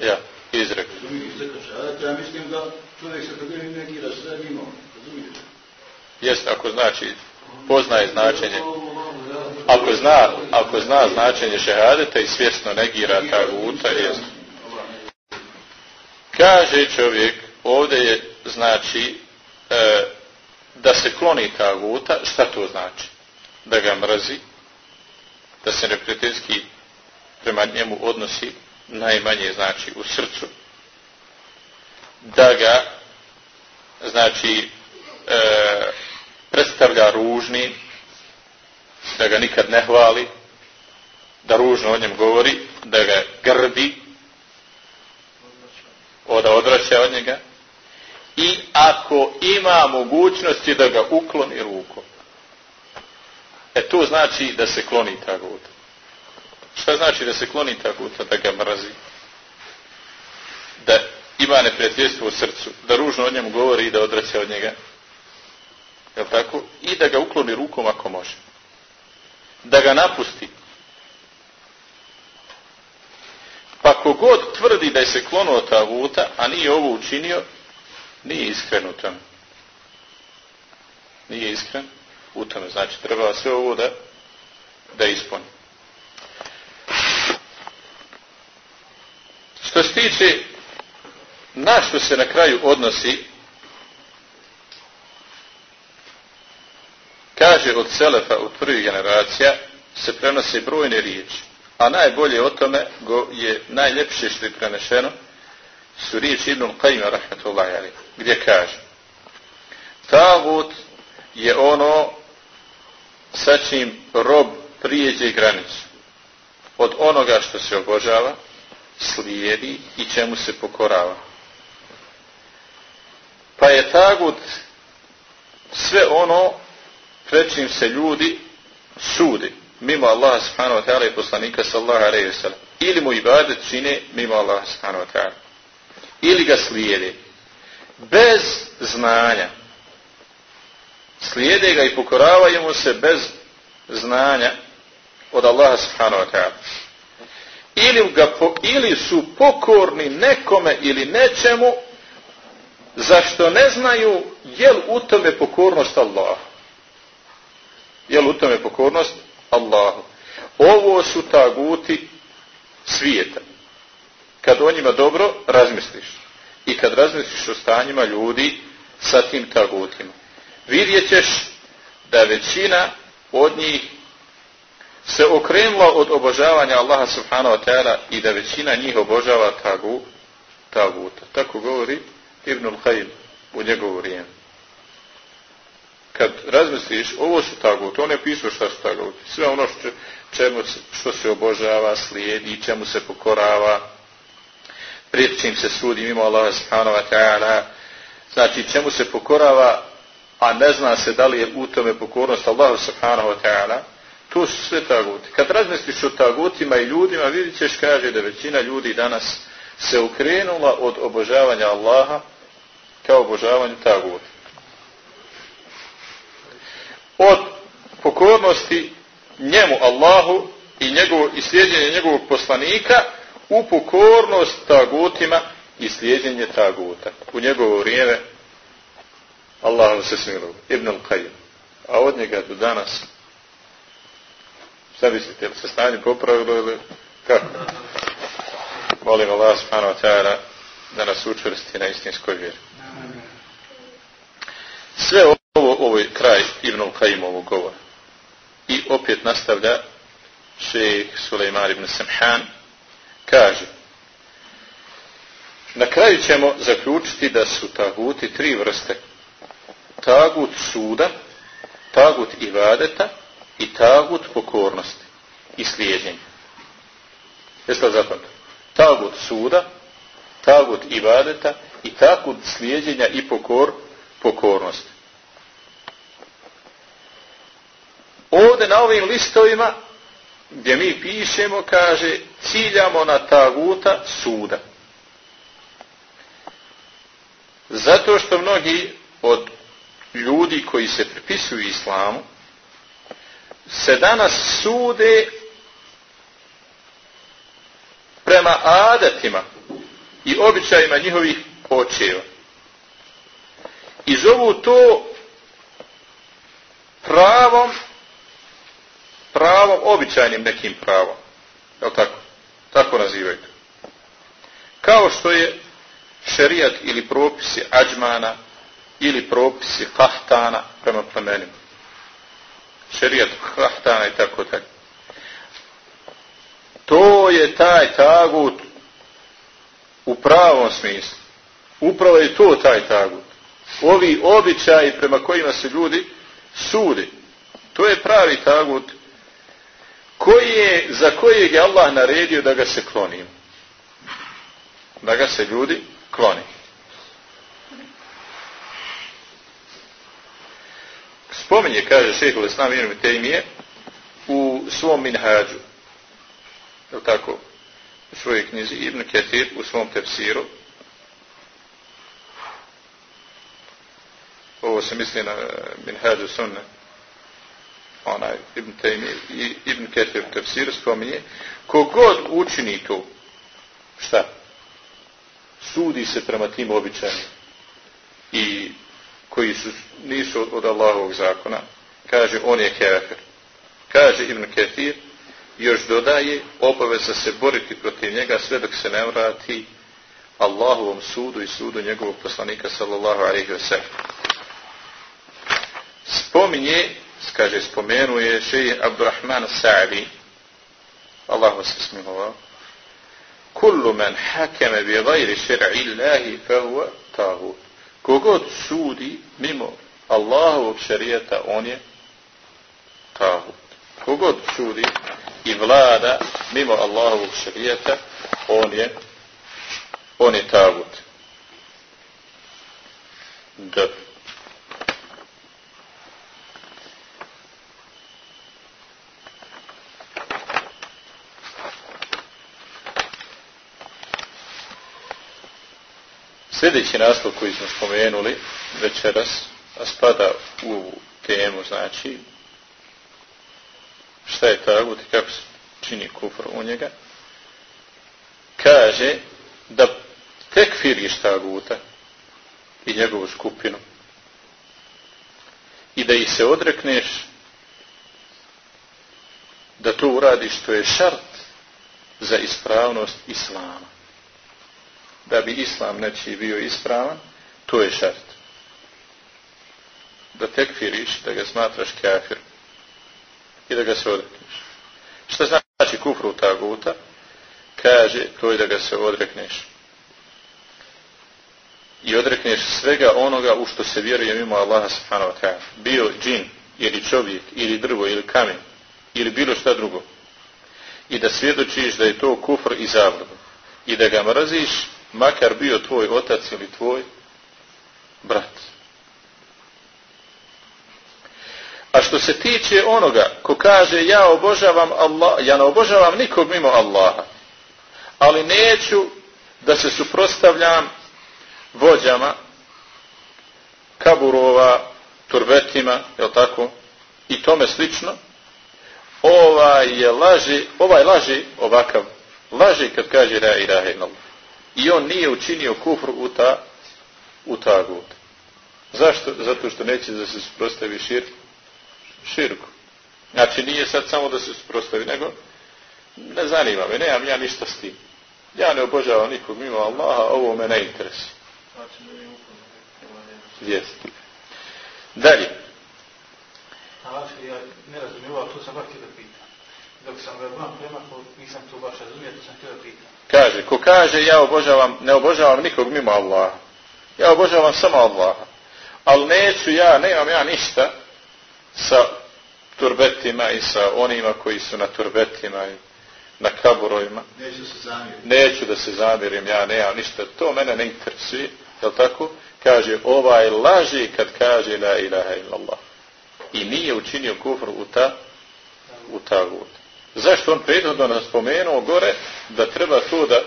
Ja, izrek. Ja mislim da čovjek se kada negira sve mimo. Jeste, ako znači, poznaje značenje. Ako zna, ako zna značenje šehadeta i svjesno negira ta guta, jeste. Kaže čovjek, ovdje je, znači, e, da se kloni ta guta, šta to znači? Da ga mrzi, da se neprijateljski prema njemu odnosi najmanje znači u srcu da ga znači e, predstavlja ružni da ga nikad ne hvali da ružno o njem govori da ga grdi da odraća od njega i ako ima mogućnosti da ga ukloni rukom e to znači da se kloni ta guta šta znači da se kloni ta guta da ga mrazi da ima neprijateljstvo u srcu, da ružno o njemu govori i da odraća od njega. Je tako? I da ga ukloni rukom ako može. Da ga napusti. Pa kogod tvrdi da je se klonuo taguta, a nije ovo učinio, nije iskren u tome. Nije iskren u tome. Znači, treba sve ovo da, da ispuni. Što se tiče na što se na kraju odnosi kaže od Selefa od prvih generacija se prenose brojne riječi a najbolje o tome go je najljepše što je prenešeno su riječi Ibn Qajma rahmatullahi ali gdje kaže Tagut je ono sa čim rob prijeđe granicu od onoga što se obožava slijedi i čemu se pokorava. Pa je tagut sve ono trećim se ljudi sudi mimo Allaha subhanahu wa ta'ala i poslanika sallallahu alaihi wa sallam. Ili mu ibadet čine mimo Allaha subhanahu wa ta'ala. Ili ga slijede. Bez znanja. Slijede ga i pokoravaju mu se bez znanja od Allaha subhanahu wa ta'ala. Ili, ga po, ili su pokorni nekome ili nečemu zašto ne znaju jel u tome pokornost Allaha Jel u tome pokornost Allahu. Ovo su taguti svijeta. Kad o njima dobro razmisliš i kad razmisliš o stanjima ljudi sa tim tagutima. Vidjet ćeš da većina od njih se okrenula od obožavanja Allaha subhanahu wa ta'ala i da većina njih obožava tagu, taguta. Tako govori Ibnul Qayyim u njegovu vrijeme. Kad razmisliš, ovo su tagut, on ne pisao šta su tagut. Sve ono što, čemu, što se obožava, slijedi, čemu se pokorava, prije čim se sudi mimo Allaha subhanahu wa ta'ala, znači čemu se pokorava, a ne zna se da li je u tome pokornost Allahu subhanahu wa ta'ala, to su sve taguti. Kad razmisliš o tagutima i ljudima, vidit ćeš, kaže da većina ljudi danas se ukrenula od obožavanja Allaha kao obožavanju taguta. Od pokornosti njemu Allahu i, njegovo, i slijedjenje njegovog poslanika u pokornost tagutima i slijedjenje taguta. U njegovo vrijeme Allah se smilu. Ibn al-Qayyim. A od njega do danas šta mislite, se stanje popravilo ili kako? Molim Allah subhanahu wa ta'ala da nas učvrsti na istinskoj vjeri. Sve ovo, ovo je kraj Ibn Qajimovog govora. I opet nastavlja šejh Sulejman ibn Samhan kaže Na kraju ćemo zaključiti da su taguti tri vrste. Tagut suda, tagut ibadeta i tagut pokornosti i slijedjenja. Jeste li zapamtili? Tagut suda, tagut ibadeta i tagut slijedjenja i pokor, pokornosti. Ovdje na ovim listovima gdje mi pišemo kaže ciljamo na taguta suda. Zato što mnogi od ljudi koji se pripisuju islamu se danas sude prema adatima i običajima njihovih očeva. I zovu to pravom, pravom, običajnim nekim pravom. Je tako? Tako nazivaju to. Kao što je šerijat ili propisi ađmana ili propisi kahtana prema plemenima. Šerijat kahtana i tako tako. To je taj tagut u pravom smislu. Upravo je to taj tagut. Ovi običaji prema kojima se ljudi sudi. To je pravi tagut koji je, za kojeg je Allah naredio da ga se klonimo. Da ga se ljudi kloni. Spominje, kaže šehhul Islam Ibn Tejmije, u svom minhađu, je tako, u svojoj knjizi Ibn Ketir, u svom tefsiru, ovo se misli na minhađu sunne, onaj Ibn Taymi i Ibn Ketir tefsir spominje, kogod učini to, šta? Sudi se prema tim običajima i koji su, nisu od Allahovog zakona, kaže on je kerafer. Kaže Ibn Ketir, još dodaje obaveza se boriti protiv njega sve dok se ne vrati Allahovom sudu i sudu njegovog poslanika sallallahu alaihi wa sallam. Spominje kaže, spomenuje šeji Abdurrahman Sa'di, Allah se smilovao, kullu men hakeme bi gajri šer'i Allahi fa huwa tahut. Kogod sudi mimo Allahovog šarijeta, on je tahut. Kogod sudi i vlada mimo Allahovog šarijeta, on je on je tagut. Dobro. Sljedeći naslov koji smo spomenuli večeras, a spada u temu, znači, šta je tagut i kako se čini kufr u njega, kaže da tekfiriš taguta i njegovu skupinu i da ih se odrekneš da to uradiš, to je šart za ispravnost Islama da bi islam nečiji bio ispravan, to je šart. Da tekfiriš, da ga smatraš kafir i da ga se odrekneš. Šta znači kufru taguta? Kaže, to je da ga se odrekneš. I odrekneš svega onoga u što se vjeruje mimo Allaha subhanahu wa ta'ala. Bio džin, ili čovjek, ili drvo, ili kamen, ili bilo šta drugo. I da svjedočiš da je to kufr i zavljeno. I da ga mraziš makar bio tvoj otac ili tvoj brat. A što se tiče onoga ko kaže ja obožavam Allah, ja ne obožavam nikog mimo Allaha, ali neću da se suprostavljam vođama, kaburova, turbetima, je tako, i tome slično, ovaj je laži, ovaj laži ovakav, laži kad kaže la ilaha illallah i on nije učinio kufru u ta u ta god. Zašto? Zato što neće da se suprostavi šir, širku. Znači nije sad samo da se suprostavi, nego ne zanima me, nemam ja ništa s tim. Ja ne obožavam nikog mimo Allaha, ovo me ne interesi. Jeste. Dalje. Znači, ja ne razumijem, ali to sam baš da pitam. Dok sam ga vam premakao, nisam to baš razumio, to sam htio pitam. Kaže, ko kaže ja obožavam, ne obožavam nikog mimo Allaha. Ja obožavam samo Allaha. Ali neću ja, nemam ja ništa sa turbetima i sa onima koji su na turbetima i na kaburovima. Neću se zamiriti. Neću da se zamirim, ja nemam ništa. To mene ne interesuje. Je tako? Kaže, ovaj laži kad kaže la ilaha illallah. I nije učinio kufr u ta, u ta gud. Zašto on prethodno nam spomenuo gore da treba to da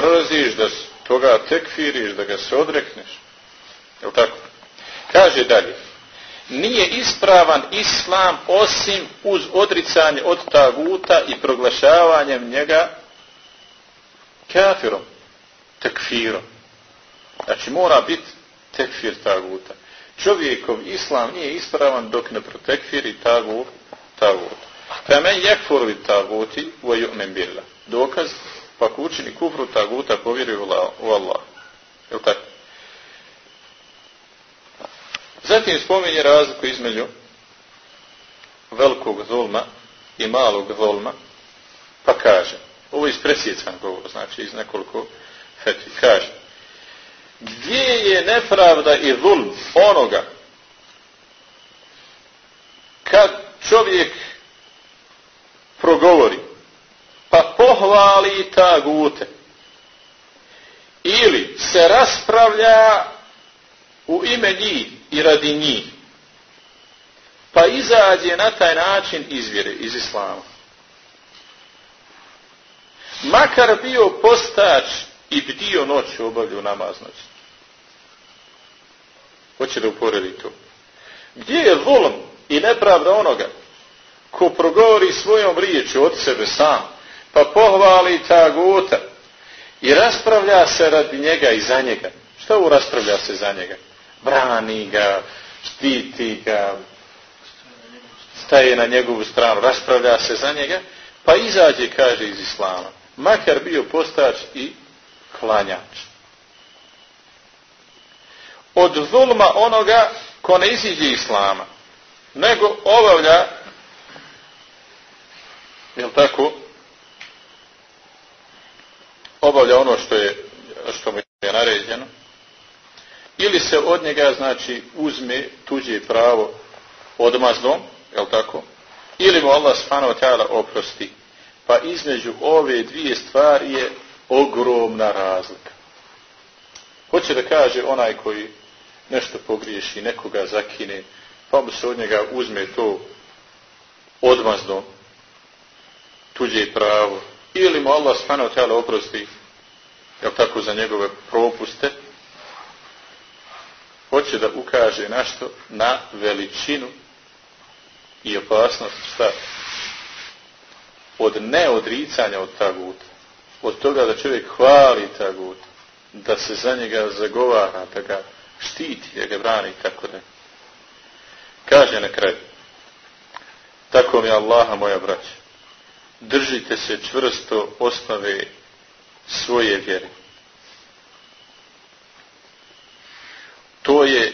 mrziš, da toga tekfiriš, da ga se odrekneš? Je tako? Kaže dalje. Nije ispravan islam osim uz odricanje od taguta i proglašavanjem njega kafirom, tekfirom. Znači mora biti tekfir taguta. Čovjekov islam nije ispravan dok ne protekfiri tagut, tagut. Femen jekfur li taguti wa yu'min billah. Dokaz, pa učini kufru taguta povjeri u Allah. Je tako? Zatim spominje razliku između velikog zulma i malog zulma, Pa kaže, ovo je ispresjecan govor, znači iz nekoliko fetvi, kaže, gdje je nepravda i zulm onoga kad čovjek progovori. Pa pohvali ta gute. Ili se raspravlja u ime njih i radi njih. Pa izađe na taj način izvjere iz islama. Makar bio postač i bdio noć obavlju namaz noć. Hoće da uporedi to? Gdje je volom i nepravda onoga ko progovori svojom riječu od sebe sam, pa pohvali taguta i raspravlja se radi njega i za njega. Šta u raspravlja se za njega? Brani ga, štiti ga, staje na njegovu stranu, raspravlja se za njega, pa izađe, kaže, iz islama. Makar bio postač i klanjač. Od zulma onoga ko ne iziđe islama, nego obavlja jel tako? Obavlja ono što je što mu je naređeno. Ili se od njega znači uzme tuđe pravo odmazdom jel tako? Ili mu Allah subhanahu wa ta'ala oprosti. Pa između ove dvije stvari je ogromna razlika. Hoće da kaže onaj koji nešto pogriješi nekoga zakine pa mu se od njega uzme to odmazdom, tuđe pravo, ili mu Allah subhanahu ta'ala oprosti, jel tako, za njegove propuste, hoće da ukaže našto na veličinu i opasnost šta? Od neodricanja od taguta. Od toga da čovjek hvali tagut, da se za njega zagovara, da ga štiti, da ga brani, tako da Kaže na kraju. Tako mi Allaha moja braća. Držite se čvrsto osnove svoje vjere. To je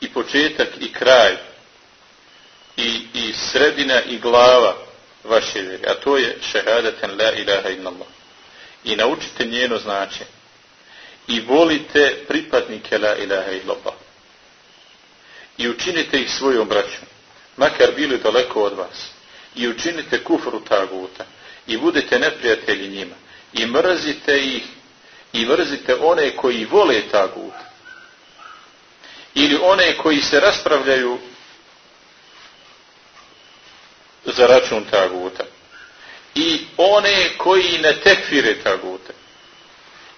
i početak i kraj i, i sredina i glava vaše vjere. A to je šehadaten la ilaha illallah. I naučite njeno značenje. I volite pripadnike la ilaha illallah i učinite ih svojom braćom, makar bili daleko od vas, i učinite kufru taguta, i budete neprijatelji njima, i mrzite ih, i mrzite one koji vole taguta ili one koji se raspravljaju za račun taguta, i one koji ne tekfire taguta,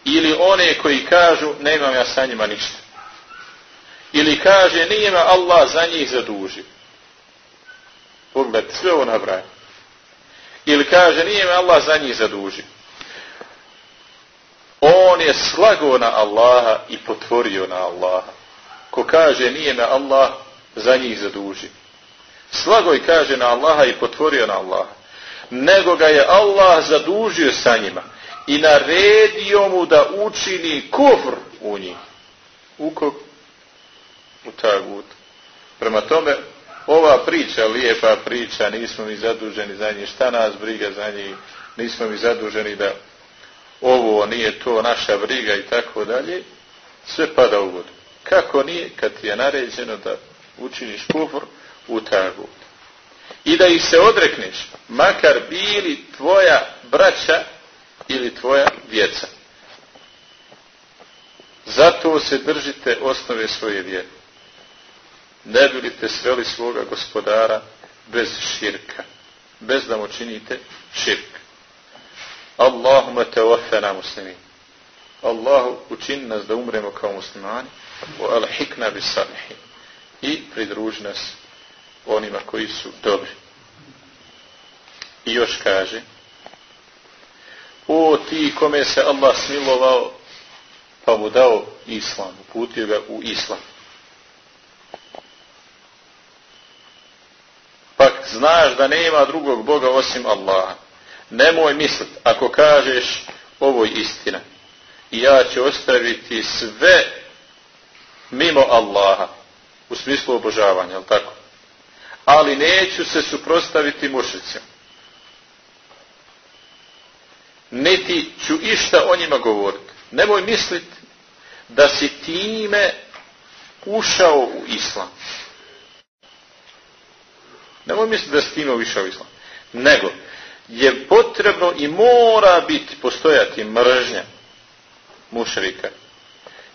ili one koji kažu, nemam ja sa njima ništa ili kaže nije me Allah za njih zadužio. Pogled, sve ovo nabraje. Ili kaže nije me Allah za njih zadužio. On je slago na Allaha i potvorio na Allaha. Ko kaže nije me Allah za njih zadužio. Slago i kaže na Allaha i potvorio na Allaha. Nego ga je Allah zadužio sa njima i naredio mu da učini kufr u njih. U kog? u tagut. Prema tome, ova priča, lijepa priča, nismo mi zaduženi za njih, šta nas briga za njih, nismo mi zaduženi da ovo nije to naša briga i tako dalje, sve pada u vodu. Kako nije kad ti je naređeno da učiniš kufr u tagut. I da ih se odrekneš, makar bili tvoja braća ili tvoja djeca. Zato se držite osnove svoje vjere ne bilite sveli svoga gospodara bez širka, bez da mu činite širk. Allahumma te ofena muslimin. Allahu učini nas da umremo kao muslimani, o alhikna bi salihin. I pridruži nas onima koji su dobri. I još kaže, o ti kome se Allah smilovao, pa mu dao islam, uputio ga u islam. Znaš da nema drugog Boga osim Allaha. Nemoj mislit, ako kažeš ovo je istina, i ja ću ostaviti sve mimo Allaha, u smislu obožavanja, je tako? Ali neću se suprostaviti mušicima. niti ću išta o njima govoriti. Nemoj misliti da si time ušao u islam. Nemoj misliti da si time ušao u islam. Nego, je potrebno i mora biti postojati mržnja mušrika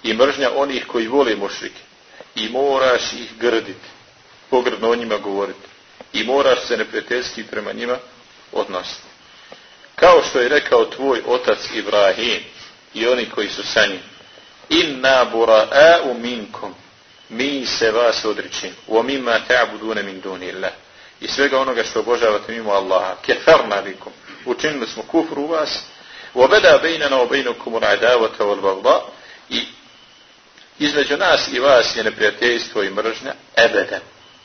i mržnja onih koji vole mušrike. I moraš ih grditi pogrdno o njima govoriti i moraš se neprijateljski prema njima odnositi kao što je rekao tvoj otac Ibrahim i oni koji su sa njim inna bura'a'u minkum mi se vas odričim u mimma ta'buduna min duni Allah i svega onoga što obožavate mimo Allaha. Kefarna likum. Učinili smo kufr u vas. Obeda bejna na obejnukum unajdavata wal vabba. I između nas i vas je neprijateljstvo i mržnja ebeda.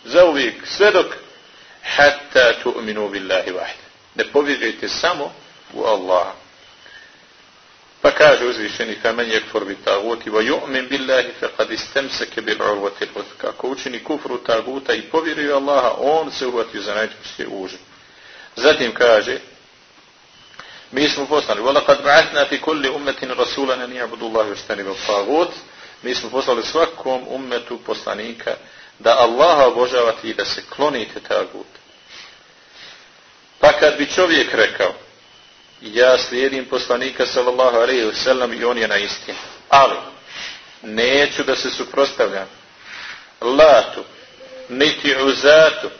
Za uvijek sve dok hatta tu'minu billahi vahda. Ne povjerujete samo u Allaha pa kaže uzvišeni faman yakfur bi taguti va yu'min billahi faqad istamsaka bil urwati al ako učini kufru taguta i povjeruje Allaha on se uhvati za najčešće uže. Zatim kaže mi smo poslali wala qad ba'athna fi kulli ummatin rasulan an ya'budu Allaha wa bil at mi smo poslali svakom ummetu poslanika da Allaha obožavate i da se klonite taguta. Pa kad bi čovjek rekao, ja slijedim poslanika sallallahu alaihi wasallam i on je na istinu. Ali, neću da se suprostavljam latu, niti uzatu,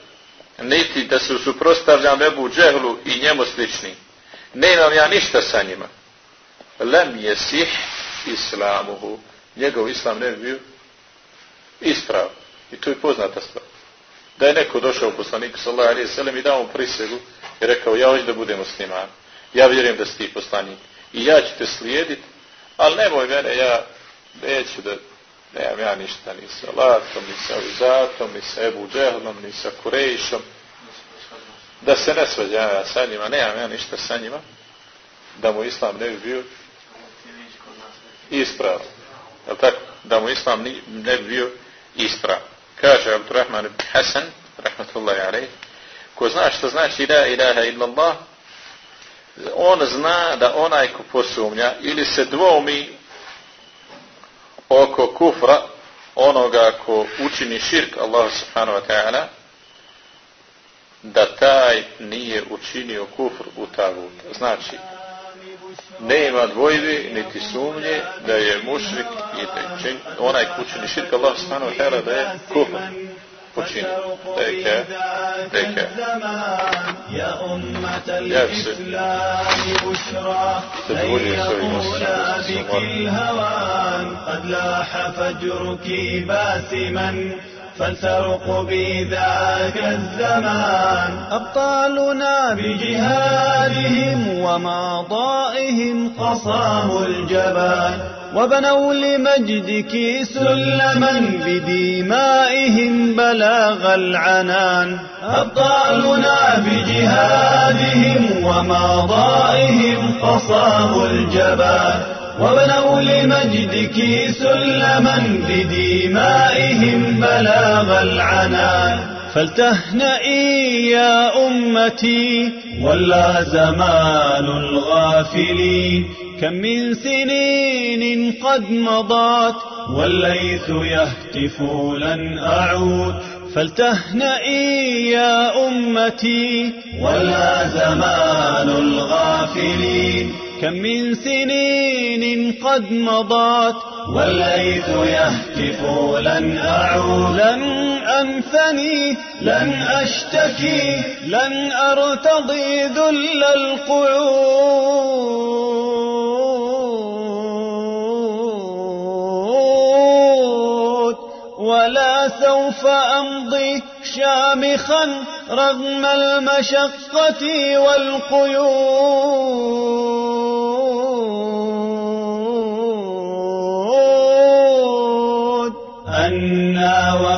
niti da se suprostavljam Ebu Džehlu i njemu slični. Nemam ja ništa sa njima. Lem je sih islamuhu njegov islam ne bi bio isprav. I to je poznata stvar. Da je neko došao u poslaniku sallallahu alaihi sallam i dao mu prisegu i rekao ja hoću da budem musliman. Ja vjerujem da si ti poslanik. I ja ću te slijediti, ali nemoj mene, ja neću da nemam ja ništa ni sa Latom, ni sa Uzatom, ni sa Ebu Džehlom, ni sa Kurejšom. Da se ne svađa ja sa njima, nemam ja ništa sa njima, da mu islam ne bi bio ispravo. je tako, da mu islam ne bi bio isprav. Kaže Abdurrahman ibn Hasan, rahmatullahi alaih, ko zna što znači la ilaha illallah, on zna da onaj ko posumnja ili se dvomi oko kufra onoga ko učini širk Allah subhanahu wa ta'ala da taj nije učinio kufr u tagut. Znači, nema dvojbe niti sumnje da je mušrik i da je onaj ko učini širk Allah wa ta'ala da je kufr والشوق إذا كان الزمان. يا أمة الإسلام بشرى لن يقول بك الهوان قد لاح فجرك باسما الزمان. أبطالنا بجهادهم وماضائهم قصام الجبان. وبنوا لمجدك سلما بدمائهم بلاغ العنان. أبطالنا بجهادهم وماضائهم قصاموا الجبال وبنوا لمجدك سلما بدمائهم بلاغ العنان. فلتهنئي يا أمتي ولا زمان الغافلين كم من سنين قد مضت والليث يهتف لن أعود. فلتهنئي يا أمتي ولا زمان الغافلين كم من سنين قد مضت والليث يهتف لن أعود لن أنثني لن أشتكي لن أرتضي ذل القعود. ولا سوف أمضي شامخا رغم المشقة والقيود.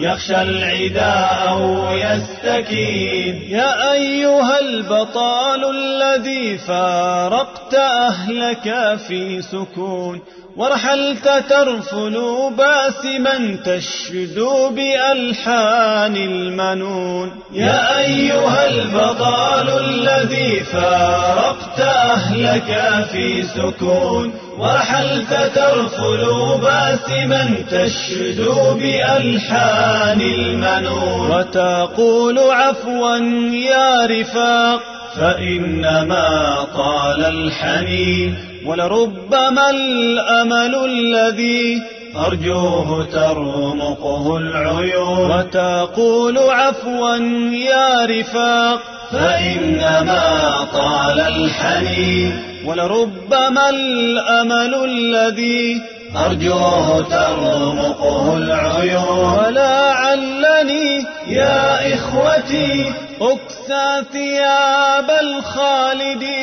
يخشى العداء أو يستكين يا أيها البطال الذي فارقت أهلك في سكون ورحلت ترفل باسما تشدو بألحان المنون. يا أيها البطال الذي فارقت أهلك في سكون ورحلت ترفل باسما تشدو بألحان المنون. وتقول عفوا يا رفاق فإنما طال الحنين. ولربما الأمل الذي أرجوه ترمقه العيون. وتقول عفوا يا رفاق فإنما طال الحنين. ولربما الأمل الذي أرجوه ترمقه العيون. ولعلني يا إخوتي أكسى ثياب الخالدين.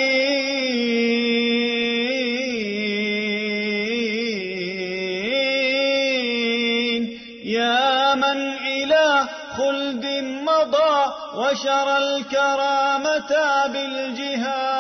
يا من إلى خلد مضى وشرى الكرامة بالجهاد.